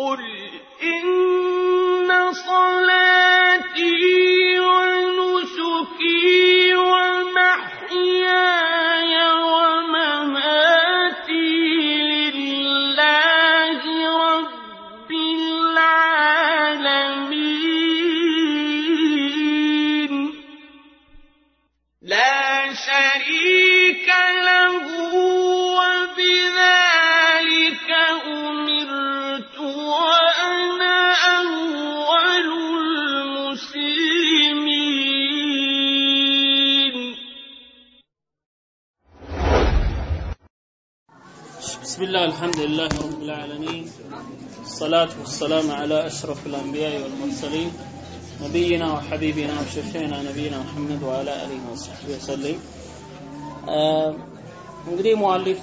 قل إن الحمد لله رب العالمين الصلاة والسلام على أشرف الأنبياء والمرسلين نبينا وحبيبنا وشفينا نبينا محمد وعلى آله وصحبه وسلم آه، እንግዲህ ሙአሊፉ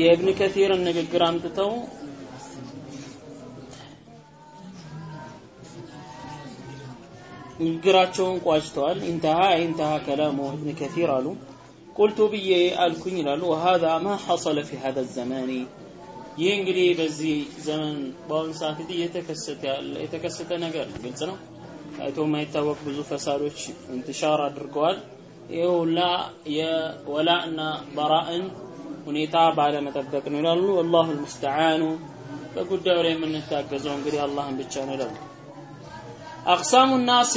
የኢብን ከቲርን ንግግር አምጥተው ንግግራቸውን ቋጭተዋል ኢንተሃ ኢንተሃ ከላሙ ኢብን ከቲር አሉ ቁልቱ ብዬ አልኩኝ ይላሉ وهذا ማ حصل في هذا الزمان. ይህ እንግዲህ በዚህ ዘመን በአሁኑ ሰዓት እንግዲህ የተከሰተ የተከሰተ ነገር ግልጽ ነው? ታይቶ የማይታወቅ ብዙ ፈሳዶች እንትሻር አድርገዋል። ይህ ሁላ የወላእና በራእን ሁኔታ ባለመጠበቅ ነው ይላሉ። ወላሁ ልሙስተዓኑ በጉዳዩ ላይ የምንታገዘው እንግዲህ አላህን ብቻ ነው ይላሉ። አቅሳሙ ናሲ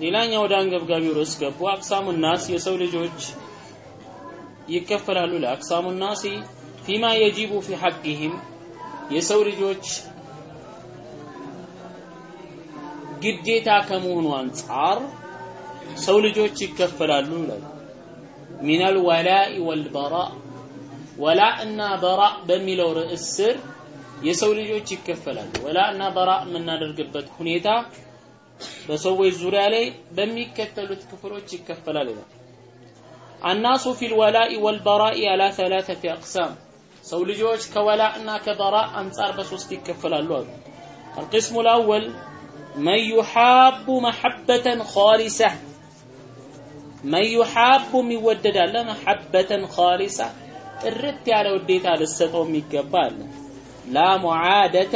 ሌላኛው ወደ አንገብጋቢው ርዕስ ገቡ። አቅሳሙ ናስ የሰው ልጆች ይከፈላሉ ለአቅሳሙ ናሲ ፊማ የጂቡ ፊ ሐቅህም የሰው ልጆች ግዴታ ከመሆኑ አንጻር ሰው ልጆች ይከፈላሉ ይላሉ ሚነል ወላኢ ወልበራ ወላ እና በራ በሚለው ርዕስ ስር የሰው ልጆች ይከፈላሉ። ወላ እና በራ የምናደርግበት ሁኔታ በሰዎች ዙሪያ ላይ በሚከተሉት ክፍሎች ይከፈላል ይላል አናሱ ፊል ወላኢ ወልበራኢ አላ ሰላሰቲ አቅሳም ሰው ልጆች ከወላ እና ከበራ አንጻር በሶስት ይከፈላሉ አሉ القسم الأول من يحاب محبة خالصة من يحاب የሚወደድ አለ محبة خالصة ጥርት ያለ ውዴታ ልሰጠው የሚገባ አለ ላ ሙዓደተ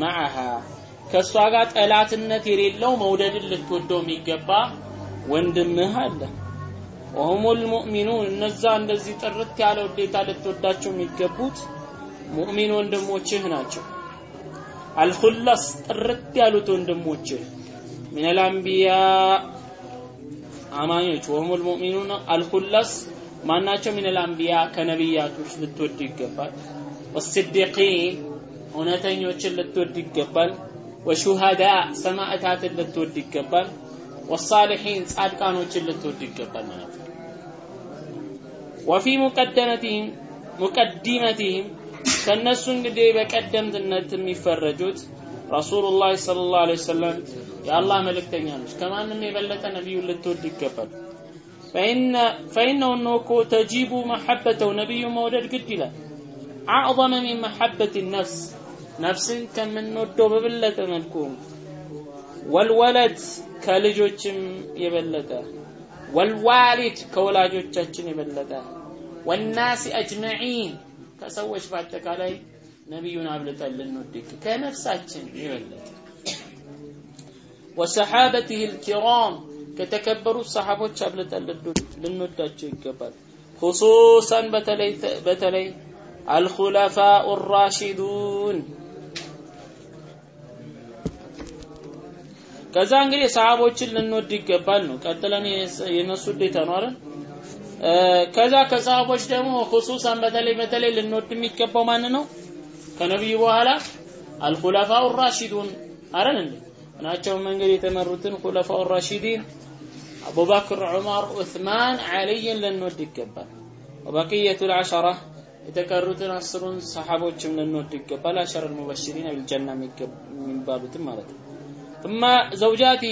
ማዓሃ ከእሷ ጋር ጠላትነት የሌለው መውደድን ልትወደው የሚገባ ወንድምህ አለ። ወሁሙ ልሙእሚኑን እነዛ እንደዚህ ጥርት ያለ ውዴታ ልትወዳቸው የሚገቡት ሙእሚን ወንድሞችህ ናቸው። አልኹላስ ጥርት ያሉት ወንድሞችህ ምን አልአንቢያ አማኞች። ወሁሙ ልሙእሚኑን አልኹላስ ማናቸው? ምን አልአንቢያ ከነቢያቶች ልትወድ ይገባል። ወስዲቂን እውነተኞችን ልትወድ ይገባል ወሹሃዳ ሰማዕታትን ልትወድ ይገባል። ወሳሊሒን ጻድቃኖችን ልትወድ ይገባል ማለት ነው። ወፊ ሙቀደመቲህም ሙቀዲመቲህም ከእነሱ እንግዲህ በቀደምትነት የሚፈረጁት ረሱሉላህ ሰለላሁ ዐለይሂ ወሰለም የአላህ መልእክተኛ ነች። ከማንም የበለጠ ነቢዩን ልትወድ ይገባል። ፈኢነሁ እነሆ እኮ ተጂቡ መሐበተው ነቢዩ መውደድ ግድ ይላል። አዕظመ ሚን መሐበት ነፍስ ነፍስን ከምንወደው በበለጠ መልኩ ወልወለት ከልጆችም የበለጠ ወልዋሊድ ከወላጆቻችን የበለጠ ወናሲ አጅመዒን ከሰዎች በአጠቃላይ ነቢዩን አብልጠን ልንወድ ከነፍሳችን የበለጠ። ወሰሓበትህ ልኪራም ከተከበሩት ሰሓቦች አብልጠን ልንወዳቸው ይገባል። ሁሱሰን በተለይ በተለይ አልኹለፋኡ ራሺዱን ከዛ እንግዲህ ሰሃቦችን ልንወድ ይገባል ነው። ቀጥለን የነሱ ዴታ ነው አይደል? ከዛ ከሰሃቦች ደግሞ ሁሱሳን በተለይ በተለይ ልንወድ የሚገባው ማን ነው? ከነብዩ በኋላ አልኹላፋው ራሺዱን አይደል እንዴ? ናቸውም እንግዲህ የተመሩትን ኹላፋው ራሺዲን አቡበክር ዑመር ዑስማን አልይን ልንወድ ይገባል። ወበቅየቱል ዐሸራ የተቀሩትን አስሩን ሰሃቦችም ልንወድ ይገባል። አሸረል ሙበሽሪን ቢልጀና የሚባሉትም ማለት ነው። ثم ዘውጃቲ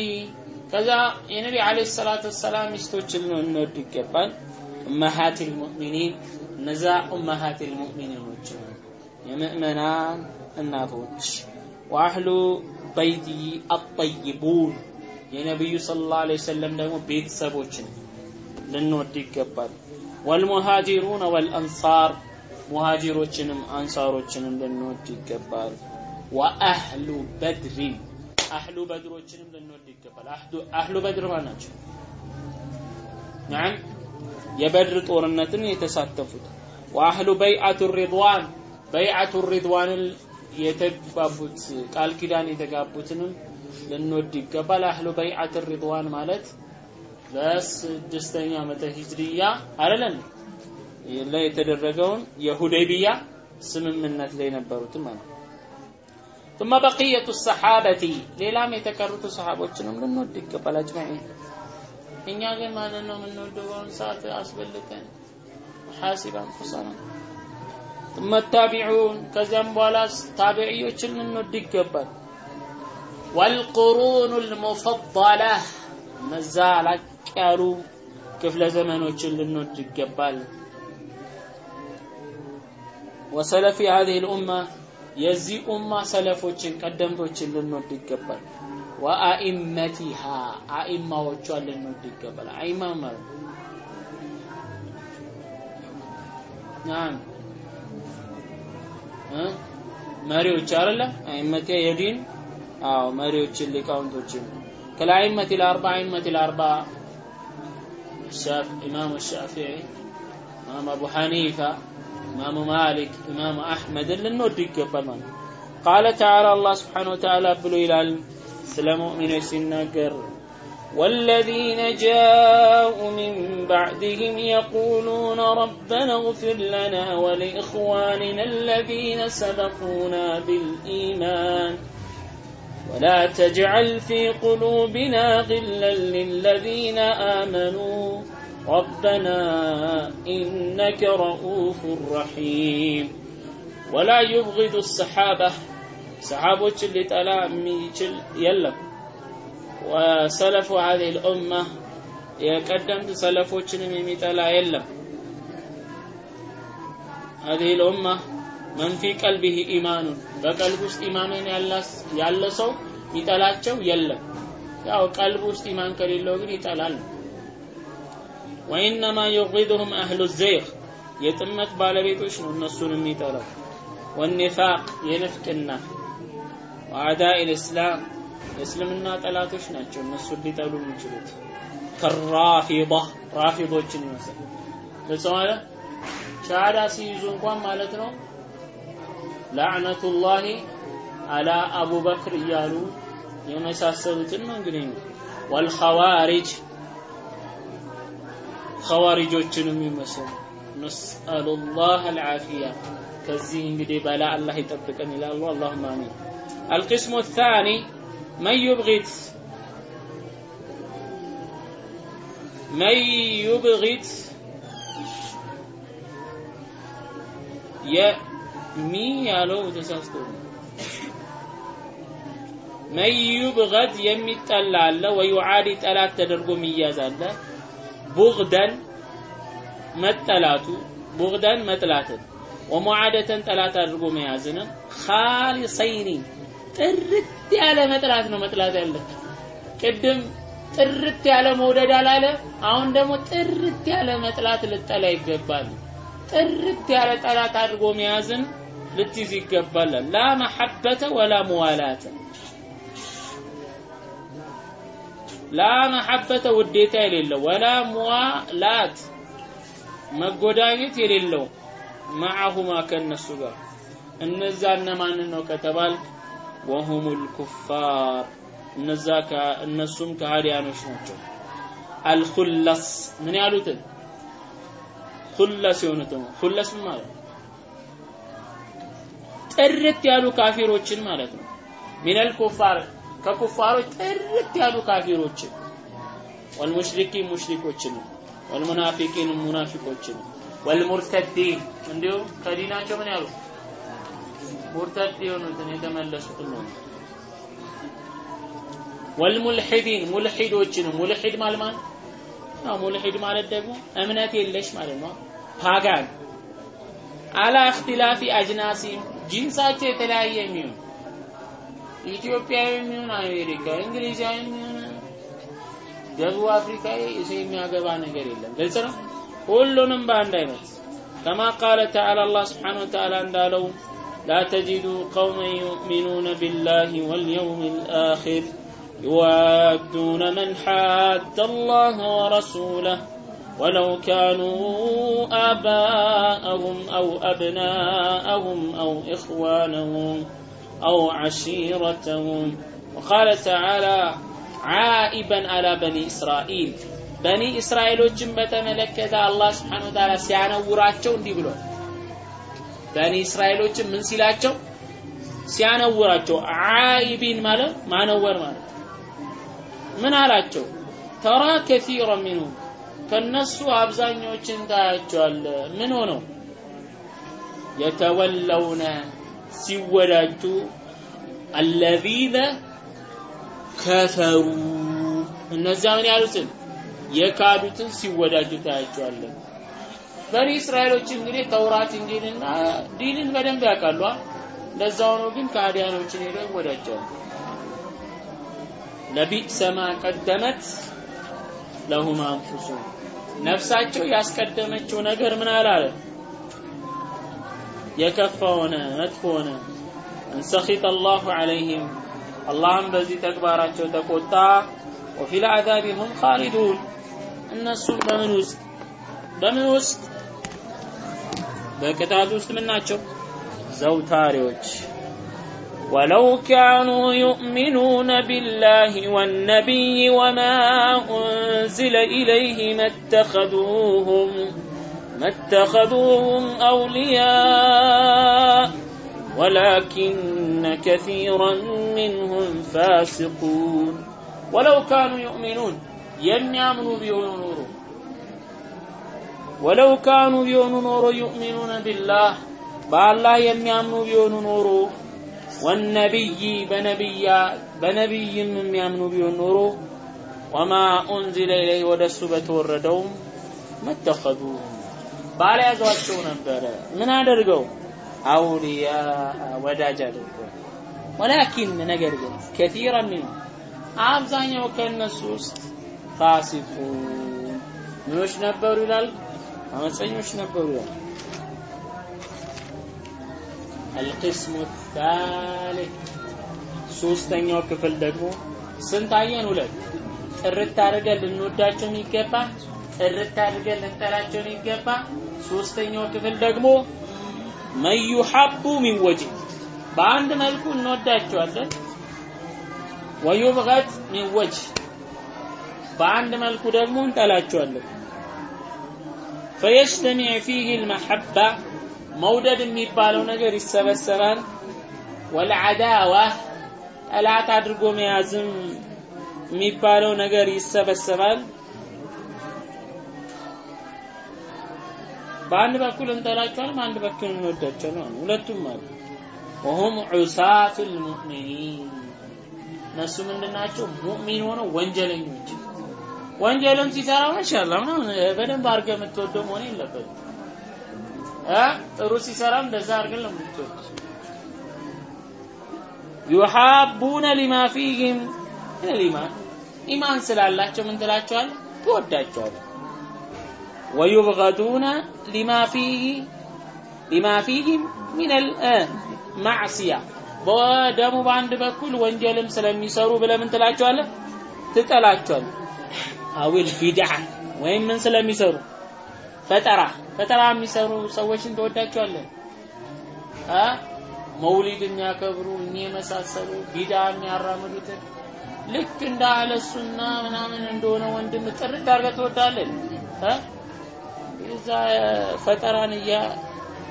ከዛ የነቢ አለይሂ ሰላት ወሰላም ሚስቶችን ልንወድ ይገባል። ኡመሃት ልሙእሚኒን እነዛ ኡመሃት ልሙእሚኒኖች የምእመናን እናቶች። ወአህሉ በይቲ አጠይቡን የነቢዩ ሰለላሁ ዐለይሂ ወሰለም ደግሞ ቤተሰቦችን ልንወድ ይገባል። ወልሙሃጂሩነ ወልአንሳር ሙሃጅሮችንም አንሳሮችንም ልንወድ ይገባል። ወአህሉ በድሪን አህሉ በድሮችንም ልንወድ ይገባል። አህሉ በድር ማን ናቸው? የበድር ጦርነትን የተሳተፉት ወአህሉ በይዓቱ ሪድዋን በይዓቱ ሪድዋንን የተጋቡት ቃል ኪዳን የተጋቡትንም ልንወድ ይገባል። አህሉ በይዓት ሪድዋን ማለት በስድስተኛ ዓመተ ሂጅሪያ አይደለም ላይ የተደረገውን የሁዴቢያ ስምምነት ላይ የነበሩትም ማለት ثم بقية الصحابة ሌላም የተቀሩት ሰሃቦችንም ልንወድ ይገባል አጅማዒን እኛ ግን ማንን ነው የምንወደው በአሁኑ ሰዓት አስበልጠን ሐሲብ አንፉሰና ثم التابعون ከዚያም በኋላ ታቢዕዮችን ልንወድ ይገባል والقرون المفضلة እነዛ ላቅ ያሉ ክፍለ ዘመኖችን ልንወድ ይገባል وسلف هذه الأمة የዚህ ኡማ ሰለፎችን ቀደምቶችን ልንወድ ይገባል። ወአኢመቲሃ አኢማዎቿን ልንወድ ይገባል። አይማ ማለት ናም መሪዎች አይደለ አይመቴ የዲን አዎ መሪዎችን ሊቃውንቶችን ከላይመት ለአርባ አይመት ለአርባ ኢማም ሻፊዒ ኢማም አቡ ሐኒፋ حنيفه امام مالك امام احمد ልንወድ ይገባል ማለት قال تعالى الله سبحانه وتعالى ብሎ ይላል ስለ ሙእሚኖች ሲናገር والذين جاءوا من بعدهم يقولون ربنا اغفر لنا ولإخواننا الذين سبقونا بالإيمان ولا تجعل في قلوبنا غلا للذين آمنوا ربنا إنك رؤوف رحيم ولا يبغض السحابة ሰሓቦች ሊጠላ የሚችል የለም ወሰለፉ هذه الأمة የቀደምት ሰለፎችንም የሚጠላ የለም هذه الأمة من في قلبه إيمان በቀልብ ውስጥ ኢማንን ያለ ሰው ይጠላቸው የለም ያው ቀልብ ውስጥ ኢማን ከሌለው ግን ይጠላል ወኢነማ ዩግዱሁም አህሉ ዘይኽ የጥመት ባለቤቶች ነው እነሱን የሚጠላው። ወኒፋቅ የንፍቅና ወአዳኢ ልእስላም የእስልምና ጠላቶች ናቸው እነሱን ሊጠሉ የሚችሉት። ከራፊዳ ራፊዶችን ይመስል ግልጽ ማለት ሻሃዳ ሲይዙ እንኳን ማለት ነው ላዕነቱላሂ አላ አቡበክር እያሉ የመሳሰሉትን ነው እንግዲህ ወልኸዋሪጅ ኸዋሪጆችንም ይመስሉ ነስአሉላህ አልዓፊያ ከዚህ እንግዲህ በላ አላህ ይጠብቀን ይላሉ አላሁም አሚን القسم الثاني من يبغض من يبغض የሚ ያለው ተሳስቶ መን ዩብገድ የሚጠላ አለ ወዩዓዲ ጠላት ተደርጎ የሚያዝ አለ ቡግደን መጠላቱ ቡግደን መጥላትን ወሙዓደተን ጠላት አድርጎ መያዝንም ኻሊሰይኒ ጥርት ያለ መጥላት ነው መጥላት ያለ ቅድም ጥርት ያለ መውደድ አላለ አሁን ደግሞ ጥርት ያለ መጥላት ልጠላ ይገባል። ጥርት ያለ ጠላት አድርጎ መያዝን ልትይዝ ይገባል። ላ መሐበተ ወላ ሙዋላተ ላ መሐበተ ውዴታ የሌለው ወላ ሙዋላት መጎዳኘት የሌለው ማዓሁማ ከነሱ ጋር። እነዛ እነማንን ነው ከተባል ወሁም ልኩፋር እነዛ እነሱም ከሃዲያኖች ናቸው። አልኹለስ ምን ያሉትን? ሁለስ የሆኑትን ሁለስ ምን ማለት ነው? ጥርት ያሉ ካፊሮችን ማለት ነው። ሚነል ኩፋር ከኩፋሮች ጥርት ያሉ ካፊሮችን ወልሙሽሪኪን ሙሽሪኮችን ወልሙናፊቂን ሙናፊቆችን ወልሙርተዲን እንዲሁም ከዲናቸው ምን ያሉ ሙርተድ የሆኑትን የተመለሱትን ነው። ወልሙልሒዲን ሙልሒዶችን ሙልሒድ ማለት ማለት ነው ሙልሒድ ማለት ደግሞ እምነት የለሽ ማለት ነው። ፓጋን። አላ እክትላፊ አጅናሲ ጂንሳቸው የተለያየ የሚሆን ኢትዮጵያዊ የሚሆን አሜሪካ እንግሊዛዊ የሚሆን ደቡብ አፍሪካዊ እሱ የሚያገባ ነገር የለም ግልጽ ነው ሁሉንም በአንድ አይነት كما قال تعالى الله سبحانه وتعالى እንዳለው لا تجدوا قوما يؤمنون بالله واليوم الآخر يوادون من حاد الله ورسوله ولو كانوا آباءهم أو أبناءهم أو إخوانهم أو عشيرتهم. وقال تعالى عائبا على بني إسرائيل. በኒ እስራኤሎችን በተመለከተ አላህ ስብሓን ወተዓላ ሲያነውራቸው እንዲህ ብሎ በኒ እስራኤሎችን ምን ሲላቸው ሲያነውራቸው ዓይቢን ማለት ማነወር ማለት ምን አላቸው ተራ ከሲረ ሚንሁም ከነሱ አብዛኛዎችን ታያቸዋል ምን ሆነው የተወለውነ ሲወዳጁ አለዚነ ከፈሩ። እነዚያ ምን ያሉትን የካዱትን ሲወዳጁ ታያቸዋለን በኒ እስራኤሎች እንግዲህ ተውራት እንጂልና ዲንን በደንብ ያውቃሉ። ለዛ ሆኖ ግን ከአዲያኖችን ሄደው ይወዳጃሉ ለቢእሰ ማ ቀደመት ለሁም አንፉሱ ነፍሳቸው ያስቀደመችው ነገር ምን አላለ የከፋ ሆነ መጥፎ ሆነ እንሰኺጠ አላሁ ዐለይሂም አላህም በዚህ ተግባራቸው ተቆጣ ወፊ ልዓዛቢ ሁም ኻሊዱን እነሱም በምን ውስጥ በምን ውስጥ በቅጣት ውስጥ ምን ናቸው ዘውታሪዎች ولو كانوا يؤمنون بالله والنبي وما أنزل إليه ما اتخذوهم ما اتخذوهم أولياء ولكن كثيرا منهم فاسقون. ولو كانوا يؤمنون ينعملوا بيونور ولو كانوا بيونور يؤمنون بالله بالله ينعملوا بيونور والنبي بنبي بنبي من يامنوا بيونور وما أنزل إليه ودسوا بتوردهم ما اتخذوهم. ባልያዟቸው ነበረ ምን አደርገው አውሊያ ወዳጅ አድርገው ወላኪን ነገር ግን ከቲራ ሚን አብዛኛው ከእነሱ ውስጥ ፋሲቁን ምኖች ነበሩ ይላል አመፀኞች ነበሩ ይላል القسم الثالث ሶስተኛው ክፍል ደግሞ ስንት አየን ሁለት ጥርት አድርገን ልንወዳቸው የሚገባ ጥርት አድርገን ልንጠላቸው የሚገባ። ሶስተኛው ክፍል ደግሞ መዩሐቡ ሚን ወጅህ። በአንድ መልኩ እንወዳቸዋለን። ወዩብገድ ሚን ወጅህ። በአንድ መልኩ ደግሞ እንጠላቸዋለን። ፈየጅተሚዕ ፊህ ልመሐባ መውደድ የሚባለው ነገር ይሰበሰባል። ወልዓዳዋ። ጠላት አድርጎ መያዝም የሚባለው ነገር ይሰበሰባል በአንድ በኩል እንጠላቸዋለን በአንድ በኩል እንወዳቸዋለን ሁለቱም አሉ። ወሁም ዑሳቱ ልሙእሚኒን እነሱ ምንድናቸው ሙእሚን ሆነው ወንጀለኞች። ወንጀልም ሲሰራ ማሻላ ምናምን በደንብ አድርገህ የምትወደው መሆን የለበትም። ጥሩ ሲሰራም እንደዛ አድርገን ነው የምትወድ ሊማ ፊህም። ምን ልኢማን ኢማን ስላላቸው ምን ትላቸዋል ትወዳቸዋል ወዩብገዱነ ሊማ ፊህ ሊማ ፊህም ምን ማዕሲያ በደሙ በአንድ በኩል ወንጀልም ስለሚሰሩ ብለህ ምን ትላቸዋለህ? ትጠላቸዋል አዊል ቢድዓ ወይም ምን ስለሚሰሩ? ፈጠራ። ፈጠራ የሚሰሩ ሰዎችን ትወዳቸዋለህ? አ? መውሊድ የሚያከብሩ እኚህ የመሳሰሉ ቢዳ የሚያራምዱትን ልክ እንደ አህለ ምናምን እንደሆነ ወንድም ጥርት አድርገህ ትወዳለህ እዛ ፈጠራን እያ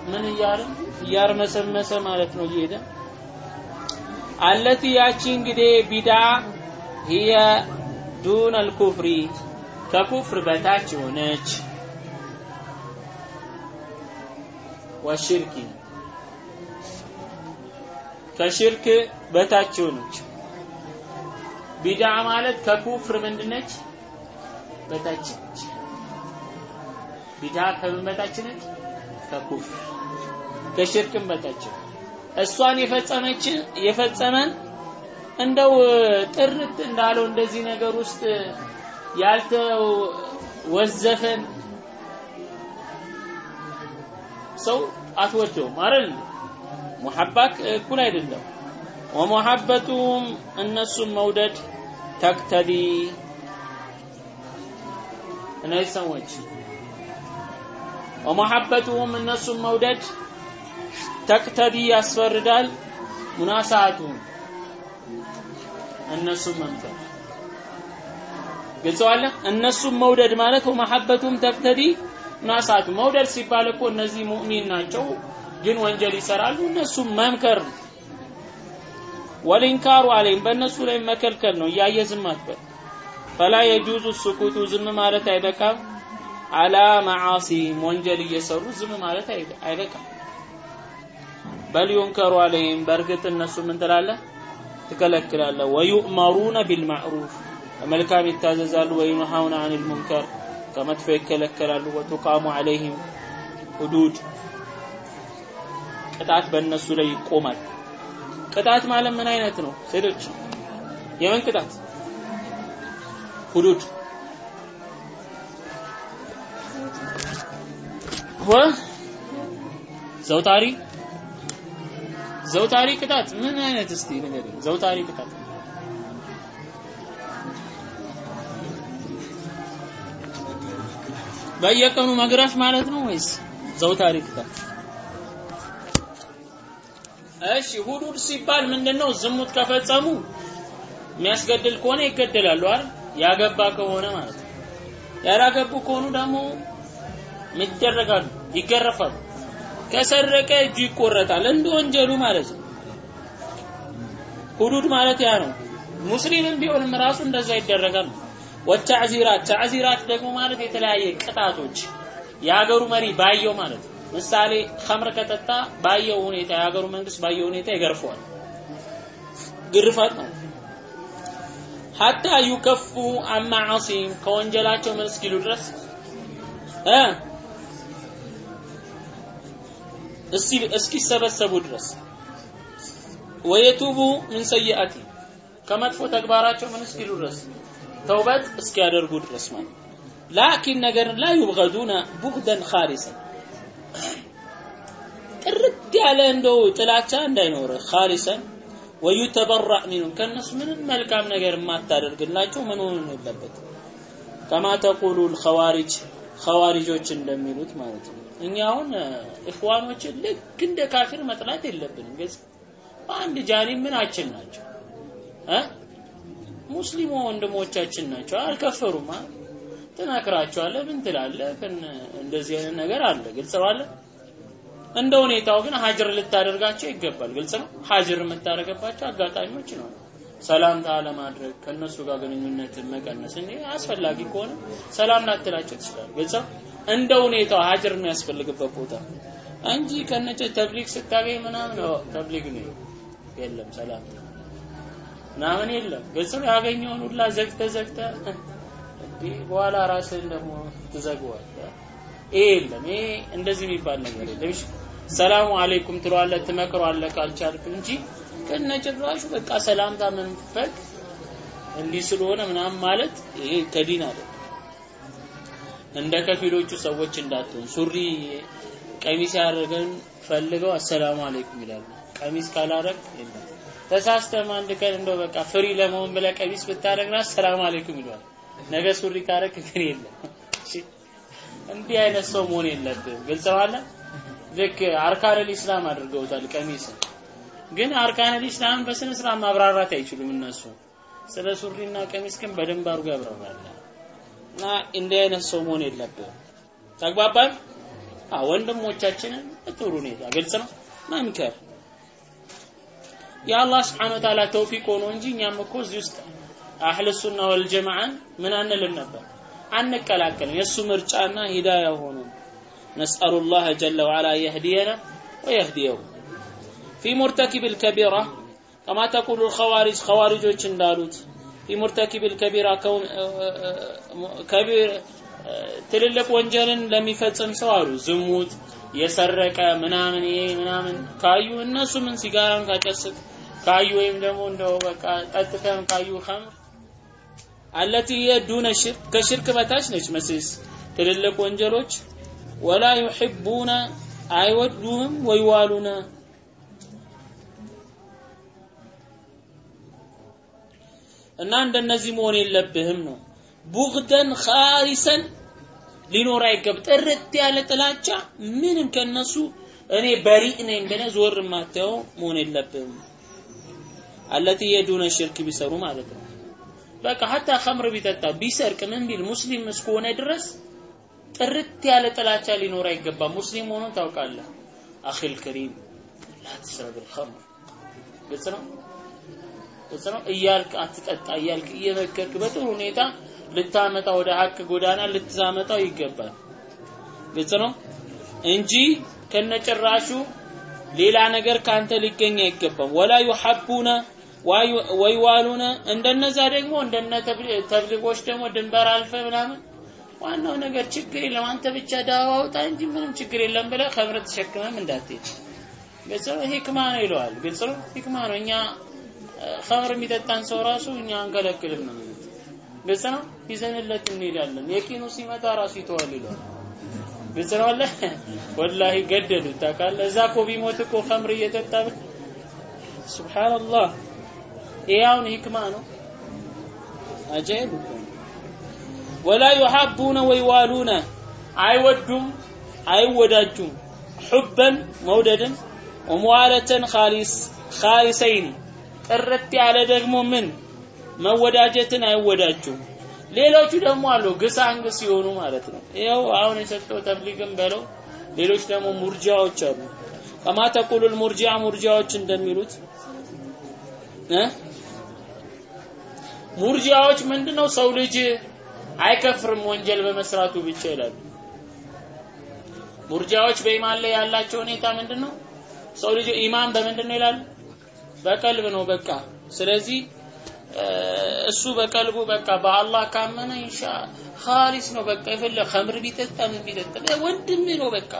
ምን እያለ እያርመሰመሰ ማለት ነው እየሄደ። አለቲ ያቺ እንግዲህ ቢዳ هي ዱን አልኩፍሪ ከኩፍር በታች የሆነች ወሽርኪ ከሽርክ በታች ሆነች ቢድዓ ማለት ከኩፍር ምንድነች በታች ነች ቢድዓ ከምን በታች ነች? ከኩፍር ከሽርክም በታች እሷን የፈጸመች የፈጸመን እንደው ጥርት እንዳለው እንደዚህ ነገር ውስጥ ያልተወዘፈን ሰው አትወደውም አይደል? ሙሐባክ እኩል አይደለም። ወሙሐበቱም እነሱም መውደድ ተቅተዲ። እነዚህ ሰዎች ወሙሐበቱም እነሱም መውደድ ተቅተዲ ያስፈርዳል። ሙናሳቱም እነሱም መምሰል ግልጸዋለ እነሱም መውደድ ማለት ወመሐበቱም ተቅተዲ ሙናሳቱ። መውደድ ሲባል እኮ እነዚህ ሙእሚን ናቸው ግን ወንጀል ይሰራሉ። እነሱም መምከር ነው። ወልኢንካሩ አለይም በእነሱ ላይ መከልከል ነው። እያየ ዝም አትበል። ፈላ የጁዙ ስኩቱ ዝም ማለት አይበቃም አላ መዓሲም ወንጀል እየሰሩ ዝም ማለት አይበቃም። በል ዩንከሩ አለይም በእርግጥ እነሱ ምን ትላለህ? ትከለክላለህ። ወዩእመሩነ ቢልማዕሩፍ በመልካም ይታዘዛሉ። ወዩንሃውነ አኒል ሙንከር ከመጥፎ ይከለከላሉ። ወቱቃሙ አለይህም ሁዱድ ቅጣት በእነሱ ላይ ይቆማል። ቅጣት ማለት ምን አይነት ነው? ሴቶች የምን ቅጣት? ሁዱድ ሆ ዘውታሪ ዘውታሪ ቅጣት? ምን አይነት እስቲ ነገር ዘውታሪ ቅጣት። በየቀኑ መግረፍ ማለት ነው ወይስ ዘውታሪ ቅጣት? እሺ ሁዱድ ሲባል ምንድነው? ዝሙት ከፈጸሙ የሚያስገድል ከሆነ ይገደላሉ አይደል? ያገባ ከሆነ ማለት ነው። ያላገቡ ከሆኑ ደግሞ ይደረጋሉ ይገረፋሉ ከሰረቀ እጁ ይቆረጣል። እንደ ወንጀሉ ማለት ነው። ሁዱድ ማለት ያ ነው። ሙስሊምም ቢሆንም ራሱ እንደዛ ይደረጋል። ወተዕዚራት ተዕዚራት ደግሞ ማለት የተለያየ ቅጣቶች የሀገሩ መሪ ባየው ማለት ነው። ምሳሌ ኸምር ከጠጣ ባየው ሁኔታ የሀገሩ መንግስት ባየው ሁኔታ ይገርፈዋል። ግርፋት ነው። ሐታ ዩከፉ አማዓሲም ከወንጀላቸው ምን እስኪሉ ድረስ እ እስኪሰበሰቡ ድረስ። ወየቱቡ ምን ሰይአቲ ከመጥፎ ተግባራቸው ምን እስኪሉ ድረስ ተውበት እስኪያደርጉ ድረስ ማለት ላኪን ነገር ላ ዩብገዱነ ቡግደን ኻሊሰን። ጥርት ያለ እንደው ጥላቻ እንዳይኖር ኻሊሰን። ወዩተበራእ ሚንሁም ከእነሱ ምንም መልካም ነገር የማታደርግላቸው ምን ሆኑ የለበት ከማ ተቁሉ ልኸዋሪጅ ኸዋሪጆች እንደሚሉት ማለት ነው እኛ አሁን እኽዋኖችን ልክ እንደ ካፊር መጥላት የለብንም። ግልጽ በአንድ ጃኒ ምናችን ናቸው? እ? ሙስሊሙ ወንድሞቻችን ናቸው። አልከፈሩም። ትነክራቸዋለህ ምን ትላለህ? ግን እንደዚህ አይነት ነገር አለ? ግልጽ ባለ እንደ ሁኔታው ግን ሀጅር ልታደርጋቸው ይገባል። ግልጽ ነው? ሀጅር የምታደርገባቸው አጋጣሚዎች ነው ሰላምታ ለማድረግ ከነሱ ጋር ግንኙነትን መቀነስ እንዴ አስፈላጊ ከሆነ ሰላም ላትላቸው ትችላል ነው እንደ ሁኔታው ሀጅር የሚያስፈልግበት ቦታ እንጂ ከነጭ ተብሊግ ስታገኝ ምናምን ተብሊግ ነው። የለም ሰላም ምናምን የለም። ነው ያገኘውን ሁላ ዘግተ ዘግተ በኋላ ራስህን ደግሞ ትዘግዋል ይሄ የለም። ይሄ እንደዚህ የሚባል ነገር የለም። ሰላሙ አለይኩም ትለዋለህ ትመክረዋለህ ካልቻልክ እንጂ ከነጭራሹ በቃ ሰላምታ መንፈግ እንዲህ ስለሆነ ምናምን ማለት ይሄ ከዲን አለ እንደ ከፊሎቹ ሰዎች እንዳትሆን። ሱሪ ቀሚስ ያደረገን ፈልገው አሰላሙ አለይኩም ይላሉ። ቀሚስ ካላረግ የለም። ተሳስተም አንድ ቀን እንደው በቃ free ለመሆን ብለህ ቀሚስ ብታደርግና ሰላም አለይኩም ይሏል። ነገ ሱሪ ካረክ ግን የለም። እንዲህ አይነት ሰው መሆን የለብህም። ግልጽ ባለ ልክ أركان الإسلام አድርገውታል ቀሚስን ግን አርካነል ኢስላምን በስነ ስርዓት ማብራራት አይችሉም እነሱ። ስለ ሱሪና ቀሚስ ግን በደንብ አድርጎ ያብራራል። እና እንዲህ አይነት ሰው መሆን የለብም። ተግባባል? ወንድሞቻችንን ጥሩ ሁኔታ ግልጽ ነው መምከር የአላህ ስብሐነ ወተዓላ ተውፊቅ ሆኖ እንጂ እኛም እኮ እዚህ ውስጥ አህለ ሱና ወልጀማዓን ምን አንልም ነበር አንቀላቀልም። የእሱ ምርጫና ሂዳያ ሆኖ نسأل الله جل وعلا يهدينا ويهديهم في مرتكب الكبيرة كما تقول الخوارج ኸዋሪጆች እንዳሉት في مرتكب الكبيرة ትልልቅ ወንጀልን ለሚፈጽም ሰው አሉ። ዝሙት የሰረቀ ምናምን ይሄ ምናምን ካዩ እነሱ ምን ሲጋራን ካጨስክ ካዩ ወይም ደግሞ እንደው በቃ ጠጥተም ካዩ ኸምር። التي دون الشرك ከሽርክ በታች ነች መሲስ። ትልልቅ ወንጀሎች። ወላ ዩሕቡነ አይወዱህም ወይዋሉነ። እና እንደነዚህ መሆን የለብህም ነው። ቡግደን ኻሊሰን ሊኖር አይገብ ጥርት ያለ ጥላቻ ምንም ከነሱ እኔ በሪእ ነኝ ብለህ ዞር የማታየው መሆን የለብህም። አለቲ የዱነ ሽርክ ቢሰሩ ማለት ነው። በቃ ሀታ ኸምር ቢጠጣ ቢሰርቅ ምን ቢል ሙስሊም እስከሆነ ድረስ ጥርት ያለ ጥላቻ ሊኖር አይገባ ሙስሊም ሆኖ ታውቃለህ። አኺል ከሪም ላ ልኸምር ግልጽ ነው። ግልጽ እያልክ አትጠጣ እያልክ እየመከርክ በጥሩ ሁኔታ ልታመጣ ወደ ሀቅ ጎዳና ልትዛመጣው ይገባል። ግልጽ ነው? እንጂ ከነጭራሹ ሌላ ነገር ካንተ ሊገኝ አይገባም። ወላ ዩሐቡነ ወይዋሉነ እንደነዛ ደግሞ እንደነ ተብሊጎች ደግሞ ድንበር አልፈ ምናምን ዋናው ነገር ችግር የለም። አንተ ብቻ ዳዋ አውጣ እንጂ ምንም ችግር የለም ብለህ ከምር ተሸክመም እንዳትሄድ። ግልጽ ነው? ሂክማ ነው ይለዋል። ግልጽ ነው? ሂክማ ነው። እኛ ከምር የሚጠጣን ሰው ራሱ እኛ አንከለክልም ነው ግልጽ ነው? ይዘንለት እንሄዳለን። የቂኑ ሲመጣ ራሱ ይተዋል ይለዋል። ግልጽ ነው አለ? ወላሂ ገደሉት። ታውቃለህ? እዛ እኮ ቢሞት እኮ ከምር እየጠጣ ሱብሃንአላህ ይሄውን ሂክማ ነው? አጃይብ እኮ ወላ ዩሐቡነ ወይዋሉነ አይወዱም አይወዳጁም። ሑበን መውደድን ወመዋለተን ኻሊስ ኻሊሰይን ጥርት ያለ ደግሞ ምን? መወዳጀትን አይወዳጁም። ሌሎቹ ደግሞ አሉ ግሳንግስ ሲሆኑ ማለት ነው። ይኸው አሁን የሰጠው ተብሊግም በለው ሌሎች ደግሞ ሙርጂያዎች አሉ። ከማ ተቁሉል ሙርጂያ ሙርጂያዎች እንደሚሉት ሙርጂያዎች ምንድነው? ሰው ልጅ አይከፍርም ወንጀል በመስራቱ ብቻ ይላሉ። ሙርጂያዎች በኢማን ላይ ያላቸው ሁኔታ ምንድነው? ሰው ልጅ ኢማን በምንድነው ይላሉ በቀልብ ነው በቃ። ስለዚህ እሱ በቀልቡ በቃ በአላህ ካመነ ኢንሻ خالص ነው በቃ። የፈለገ ኸምር ቢጠጣ ምን ወንድም ነው በቃ።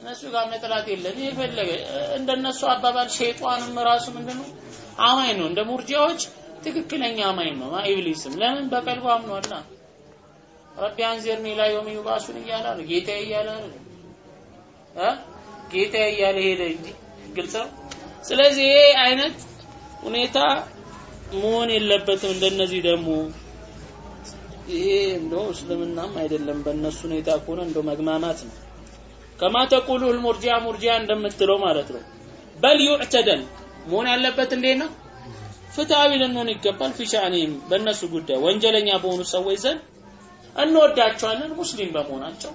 እነሱ ጋር መጥላት የለም። የፈለገ እንደነሱ አባባል ሸይጣንም ራሱ ምንድነው አማኝ ነው። እንደ ሙርጂያዎች ትክክለኛ አማኝ ነው። ኢብሊስም ለምን በቀልቡ አምኗላ ربي أنظرني إلى يوم يبعثون እያለ ነው ጌታ እያለ ነው ጌታ እያለ ሄደ እንጂ ግልጽ ነው ስለዚህ ይሄ አይነት ሁኔታ መሆን የለበትም እንደነዚህ ደግሞ። ይሄ እንደው እስልምናም አይደለም በእነሱ ሁኔታ ከሆነ እንደው መግማማት ነው። ከማ ተቁሉ ሙርጂያ ሙርጂያ እንደምትለው ማለት ነው። በል ዩዕተደል መሆን ያለበት እንዴት ነው? ፍትሃዊ ልንሆን ይገባል ፊሻኒም በእነሱ ጉዳይ። ወንጀለኛ በሆኑ ሰዎች ዘንድ እንወዳቸዋለን ሙስሊም በመሆናቸው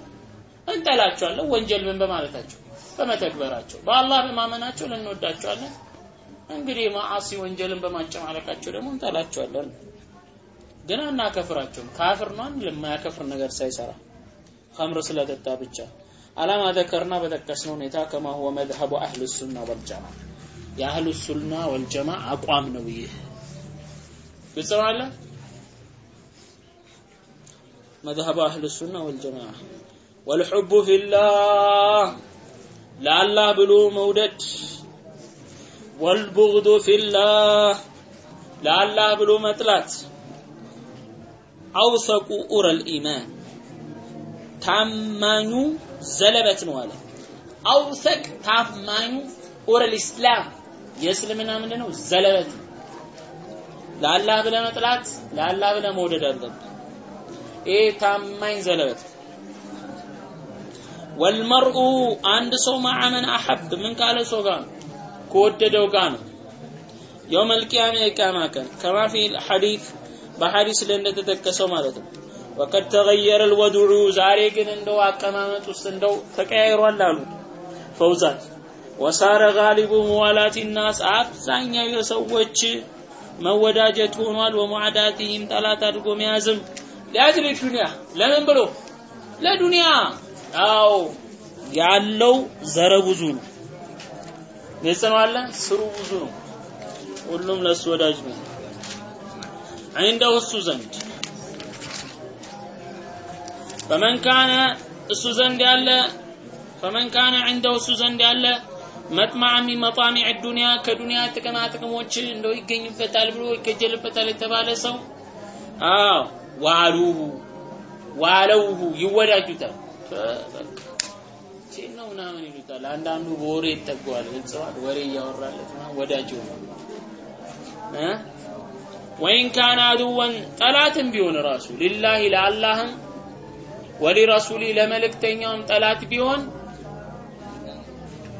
እንጠላቸዋለን። ወንጀል ምን በማለታቸው በመተግበራቸው በአላህ በማመናቸው ልንወዳቸዋለን። እንግዲህ ማዓሲ ወንጀልን በማጨማለቃቸው ደግሞ እንጠላቸዋለን። ግን አናከፍራቸውም። ካፍር ነው ለማያከፍር ነገር ሳይሰራ ከምር ስለጠጣ ብቻ። አላማ ዘከርና በጠቀስነው ሁኔታ ከማ ሁወ መዝሀቡ አህል ሱና ወልጀማ የአህሉ ሱና ወልጀማ አቋም ነው ይህ። ግልጽ ነው አለ መዝሀቡ አህል ሱና ወልጀማ ወልሑቡ ፊላህ ለአላህ ብሎ መውደድ። ወልቡግዱ ፊላህ ለአላህ ብሎ መጥላት። አውሰቁ ኡረል ኢማን ታማኙ ዘለበት ነው አለ። አውሰቅ ታማኙ ኡረል ኢስላም። የእስልምና ምንድን ነው። ዘለበት ለአላህ ብለ መጥላት ለአላህ ብለ መውደድ አለብህ። ይሄ ታማኝ ዘለበት ወልመርኡ አንድ ሰው ማዓመን አሐብ ምን ካለ ሰው ጋር ነው? ከወደደው ጋር ነው። የውም አልቅያማ የቅያማ ቀን ከማ ፊ ሐዲት በሐዲስ ላይ እንደተጠቀሰው ማለት ነው። ወቀድ ተገየረ ልወድዑ ዛሬ ግን እንደው አቀማመጥ ውስጥ እንደው ተቀያይሯል አሉ ፈውዛት ወሳረ ጋሊቡ ሙዋላት ናስ አብዛኛው የሰዎች መወዳጀት ሆኗል። ወሙዓዳትህም ጠላት አድርጎ መያዝም ሊአጅል ዱኒያ ለምን ብሎ ለዱንያ አዎ ያለው ዘረ ብዙ ነው። ግልጽ ስሩ ብዙ ነው። ሁሉም ለሱ ወዳጅ ነው። ዐይንደሁ እሱ ዘንድ ፈመን ካነ እሱ ዘንድ ያለ ፈመን ካነ ዐይንደሁ እሱ ዘንድ ያለ መጥማዕ ሚን መጣሚዕ ዱንያ ከዱንያ ጥቅማ ጥቅሞች እንደው ይገኝበታል ብሎ ይከጀልበታል የተባለ ሰው አዎ ዋሉሁ ዋለውሁ ይወዳጁታል መቼ ነው ምናምን ይሉታል። አንዳንዱ በወሬ ይጠገዋል። ግልጸዋል። ወሬ እያወራለት ምናምን ወዳጅ እ ወይን ካነ አድወን ጠላትም ቢሆን ራሱ ሊላሂ ለአላህም ወሊረሱሊ ለመልእክተኛውም ጠላት ቢሆን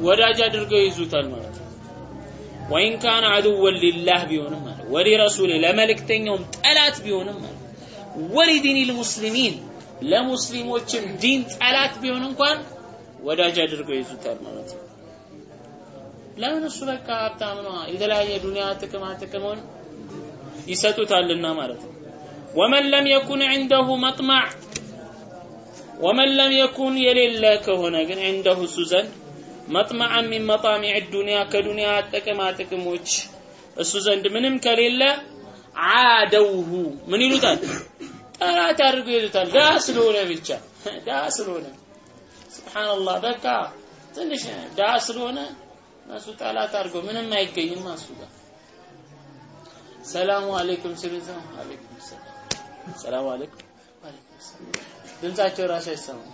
ወዳጅ አድርገው ይዙታል ማለት ነው። ወይን ካነ አድወን ሊላህ ቢሆንም ማለት ወሊረሱሊ ለመልእክተኛውም ጠላት ቢሆንም ማለት ወሊዲኒል ሙስሊሚን ለሙስሊሞችም ዲን ጠላት ቢሆን እንኳን ወዳጅ አድርገው ይዙታል ማለት ነው። ለምን እሱ በቃ ሀብታም ነው፣ የተለያየ ዱንያ ጥቅማ ጥቅሙን ይሰጡታልና ማለት ነው። ወመን ለም የኩን ዐንደሁ መጥማዕ ወመን ለም የኩን የሌለ ከሆነ ግን ዐንደሁ እሱ ዘንድ መጥማዕን ሚን መጣሚዕ ዱንያ ከዱንያ ጥቅማ ጥቅሞች እሱ ዘንድ ምንም ከሌለ ዓደውሁ ምን ይሉታል? ጠላት አድርገው ይሉታል። ዳ ስለሆነ ብቻ ዳ ስለሆነ ስብሓንላህ በቃ ትንሽ ዳ ስለሆነ እሱ ጠላት አድርገው ምንም አይገኝም እሱ ጋር ሰላሙ አለይኩም ሲሉ አለይኩም ሰላም ሰላሙ አለይኩም ድምጻቸው ራሱ አይሰማም።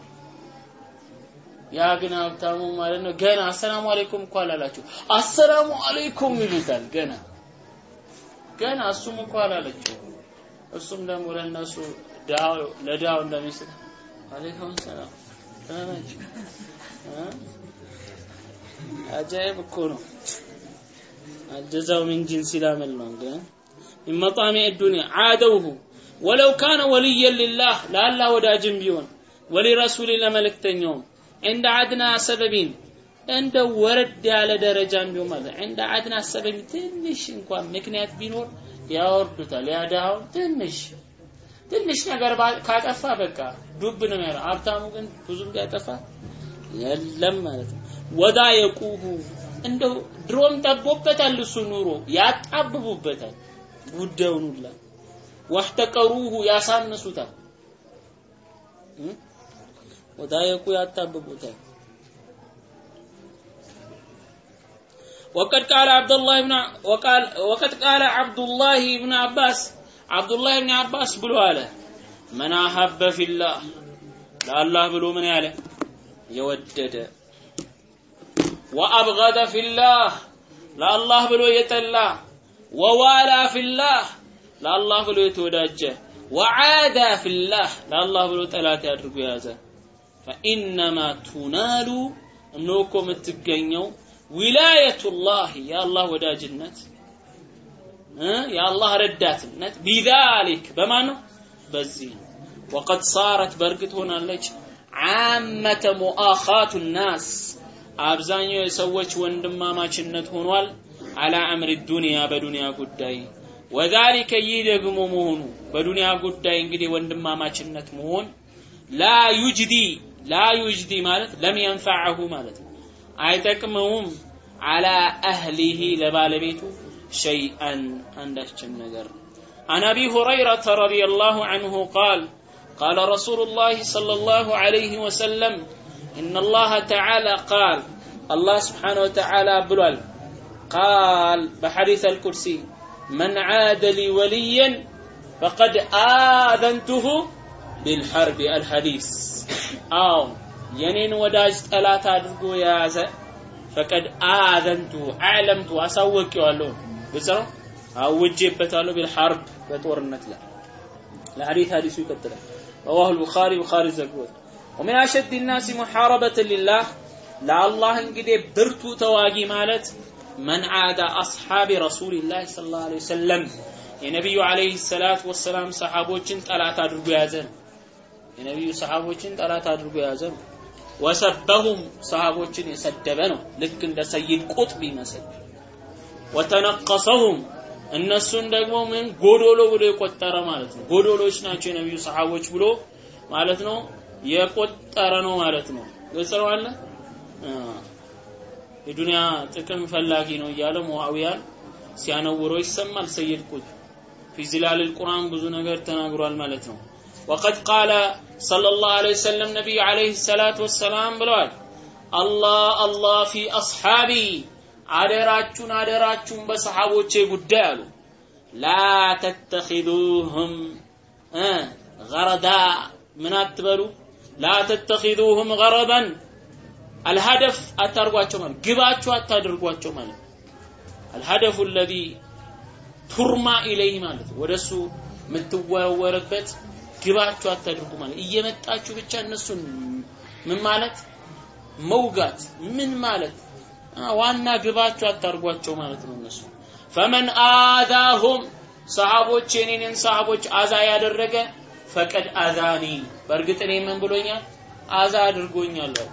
ያ ግን ሀብታሙ ማለት ነው ገና አሰላሙ አለይኩም እኮ አላላችሁ አሰላሙ አለይኩም ይሉታል። ገና ገና እሱም እኮ አላለችው። እሱም ደግሞ ለእነሱ ዳው ለዳው እንደሚስል አለይኩም ሰላም ተናናችሁ አጃይብ እኮ ነው። الجزاء من جنس العمل ነው ግን من مطامع الدنيا عادوه ولو كان وليا لله ላላ ወዳጅም ቢሆን ወሊረሱል ለመልእክተኛውም عند عدنا سببين እንደ ወረድ ያለ ደረጃ ቢሆን ማለት عند عدنا سبب ትንሽ እንኳን ምክንያት ቢኖር ያወርዱታል ያ ደሃው ትንሽ ትንሽ ነገር ካጠፋ በቃ ዱብ ነው ያለው ሀብታሙ ግን ብዙም ቢያጠፋ የለም ማለት ነው። ወዳ የቁሁ እንደው ድሮም ጠቦበታል እሱ ኑሮ ያጣብቡበታል ጉዳዩን ሁላ። ዋህተቀሩሁ ያሳንሱታል። ወዳየቁ ያጣብቡታል وقد قال عبد الله بن وقال وقد قال عبد الله بن عباس عبد الله بن عباس ብሎ አለ من أحب في الله ለአላህ ብሎ ምን ያለ የወደደ ወአብገደ ፊላህ ለአላህ ብሎ የጠላ ወዋላ ፊላህ ለአላህ ብሎ የተወዳጀ ወዓዳ ፊላህ ለአላህ ብሎ ጠላት ያድርጉ የያዘ ፈኢነማ ቱናሉ እነሆ እኮ የምትገኘው ዊላየቱላህ የአላህ ወዳጅነት የአላህ ረዳትነት። بذلك በማን ነው? በዚህ ነው። وقد صارت በእርግጥ ሆናለች። عامة مؤاخاة الناس አብዛኛው የሰዎች ወንድማማችነት ሆኗል። على أمر الدنيا በዱንያ ጉዳይ። وذلك ይህ ደግሞ መሆኑ በዱንያ ጉዳይ እንግዲህ ወንድማማችነት መሆን لا يجدي لا يجدي ማለት لم ينفعه ማለት ነው አይጠቅመውም አላ አህሊሂ ለባለቤቱ ሸይአን አንዳችም ነገር عن ابي هريره رضي الله عنه قال قال رسول الله صلى الله عليه وسلم إن الله تعالى قال الله سبحانه وتعالى بلال قال بحديث الكرسي من عاد لي وليا فقد آذنته بالحرب الحديث أو ينين وداج ثلاثة أدرقوا يا زا فقد آذنته أعلمت أسوك يوالون بزرو أوجيبتالو بالحرب بطورنت لا الحديث حديث يكتل رواه البخاري بخاري زقوت ومن أشد الناس محاربة لله لا الله እንግዲህ ብርቱ ተዋጊ ማለት من عاد أصحاب رسول الله صلى الله عليه وسلم የነቢዩ አለይሂ ሰላት ወሰላም ሰሃቦችን ጠላት አድርጎ ያዘ ነው የነቢዩ ሰሃቦችን ጠላት አድርጎ ያዘ ነው ወሰበሁም ሰሃቦችን የሰደበ ነው። ልክ እንደ ሰይድ ቁጥብ ይመስል። ወተነቀሰሁም እነሱን ደግሞ ምን ጎዶሎ ብሎ የቆጠረ ማለት ነው። ጎዶሎች ናቸው የነቢዩ ሰሃቦች ብሎ ማለት ነው። የቆጠረ ነው ማለት ነው። ግልጽ የዱንያ ጥቅም ፈላጊ ነው እያለ ሙአዊያን ሲያነውረው ይሰማል። ሰይድ ቁጥ ፊዚላል ቁርአን ብዙ ነገር ተናግሯል ማለት ነው። ወቀድ ቃለ ሰለላሁ ዐለይሂ ወሰለም ነቢዩ ዐለይሂ ሰላቱ ወሰላም ብለዋል። አላህ አላህ ፊ አስሓቢ አደራችሁን አደራችሁን በሰሓቦቼ ጉዳይ አሉ። ላ ተተኪዱሁም ገረዳ ምን አትበሉ። ላ ተተኪዱሁም ገረዳን አልሀደፍ አታርጓቸው ማለት ግባችሁ አታደርጓቸው ማለት አልሀደፉ ለዚ ቱርማ ኢለይ ማለት ወደሱ የምትወረወርበት ግባችሁ አታድርጉ ማለት እየመጣችሁ ብቻ እነሱን ምን ማለት? መውጋት። ምን ማለት? ዋና ግባችሁ አታርጓቸው ማለት ነው እነሱ። ፈመን አዛሁም ሰሃቦች የኔንን ሰሃቦች አዛ ያደረገ ፈቀድ አዛኒ። በእርግጥ እኔ ምን ብሎኛል? አዛ አድርጎኛል ነው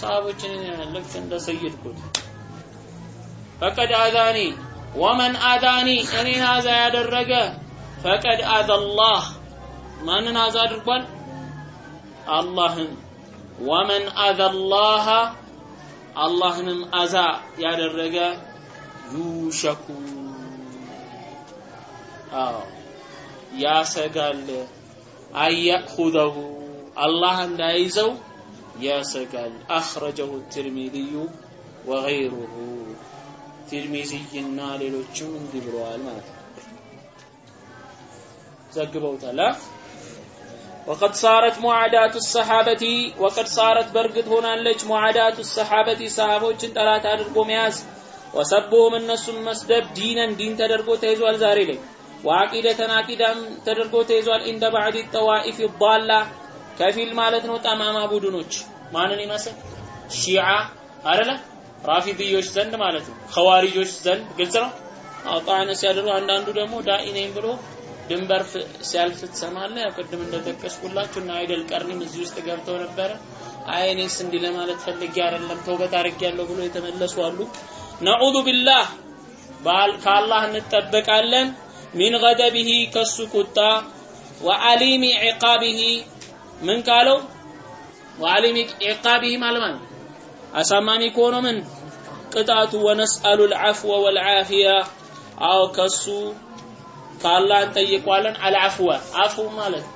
ሰሃቦችን ልክ እንደ ሰይድኩት ፈቀድ አዛኒ ወመን አዛኒ እኔን አዛ ያደረገ ፈቀድ አዛላህ ማንን አዛ አድርጓል? አላህን። ወመን አዛላህ አላህንም አዛ ያደረገ ዩሸኩ። ያሰጋል። አያኹዘሁ አላህ እንዳይዘው ያሰጋል። አኽረጀሁ ትርሚዝዩ ወገይሩሁ። ትርሚዝይና ሌሎችም እንዲህ ብለዋል ማለት ነው። ዘግበውታል ወቀድ ሳረት ሙዓዳቱ ሰሓበቲ ወቀድ ሳረት በእርግጥ ሆናለች ሙዓዳቱ ሰሓበቲ ሰሃቦችን ጠላት አድርጎ መያዝ ወሰቦም እነሱን መስደብ ዲነን ዲን ተደርጎ ተይዟል ዛሬ ላይ ወአቂደተን አቂዳም ተደርጎ ተይዟል እንደ ባዕድ ጠዋኢፍ ባላ ከፊል ማለት ነው ጠማማ ቡድኖች ማንን ይመስል ሺዓ አደለ ራፊድዮች ዘንድ ማለት ነው ከዋሪጆች ዘንድ ግልጽ ነው አዎ ጣዕነ አንዳንዱ ደግሞ ዳኢ ብሎ ድንበር ሲያልፍ ትሰማለህ? ያው ቅድም እንደጠቀስኩላችሁ እና አይደል ቀርኒም እዚህ ውስጥ ገብተው ነበረ። አይ እኔስ እንዲህ ለማለት ፈልጌ አይደለም ተውበት አድርጌያለሁ ብሎ የተመለሱ አሉ። ነዑዙ ቢላህ ከአላህ እንጠበቃለን። ሚን ገደቢሂ ከሱ ቁጣ። ወአሊሚ ዒቃቢሂ ምን ካለው? ወአሊሚ ዒቃቢሂ ማለት አሳማሚ ከሆነ ምን? ቅጣቱ። ወነስአሉ ልዓፍወ ወልዓፊያ አዎ ከሱ ከአላህ እንጠይቋለን አልዓፍወ አፉ ማለት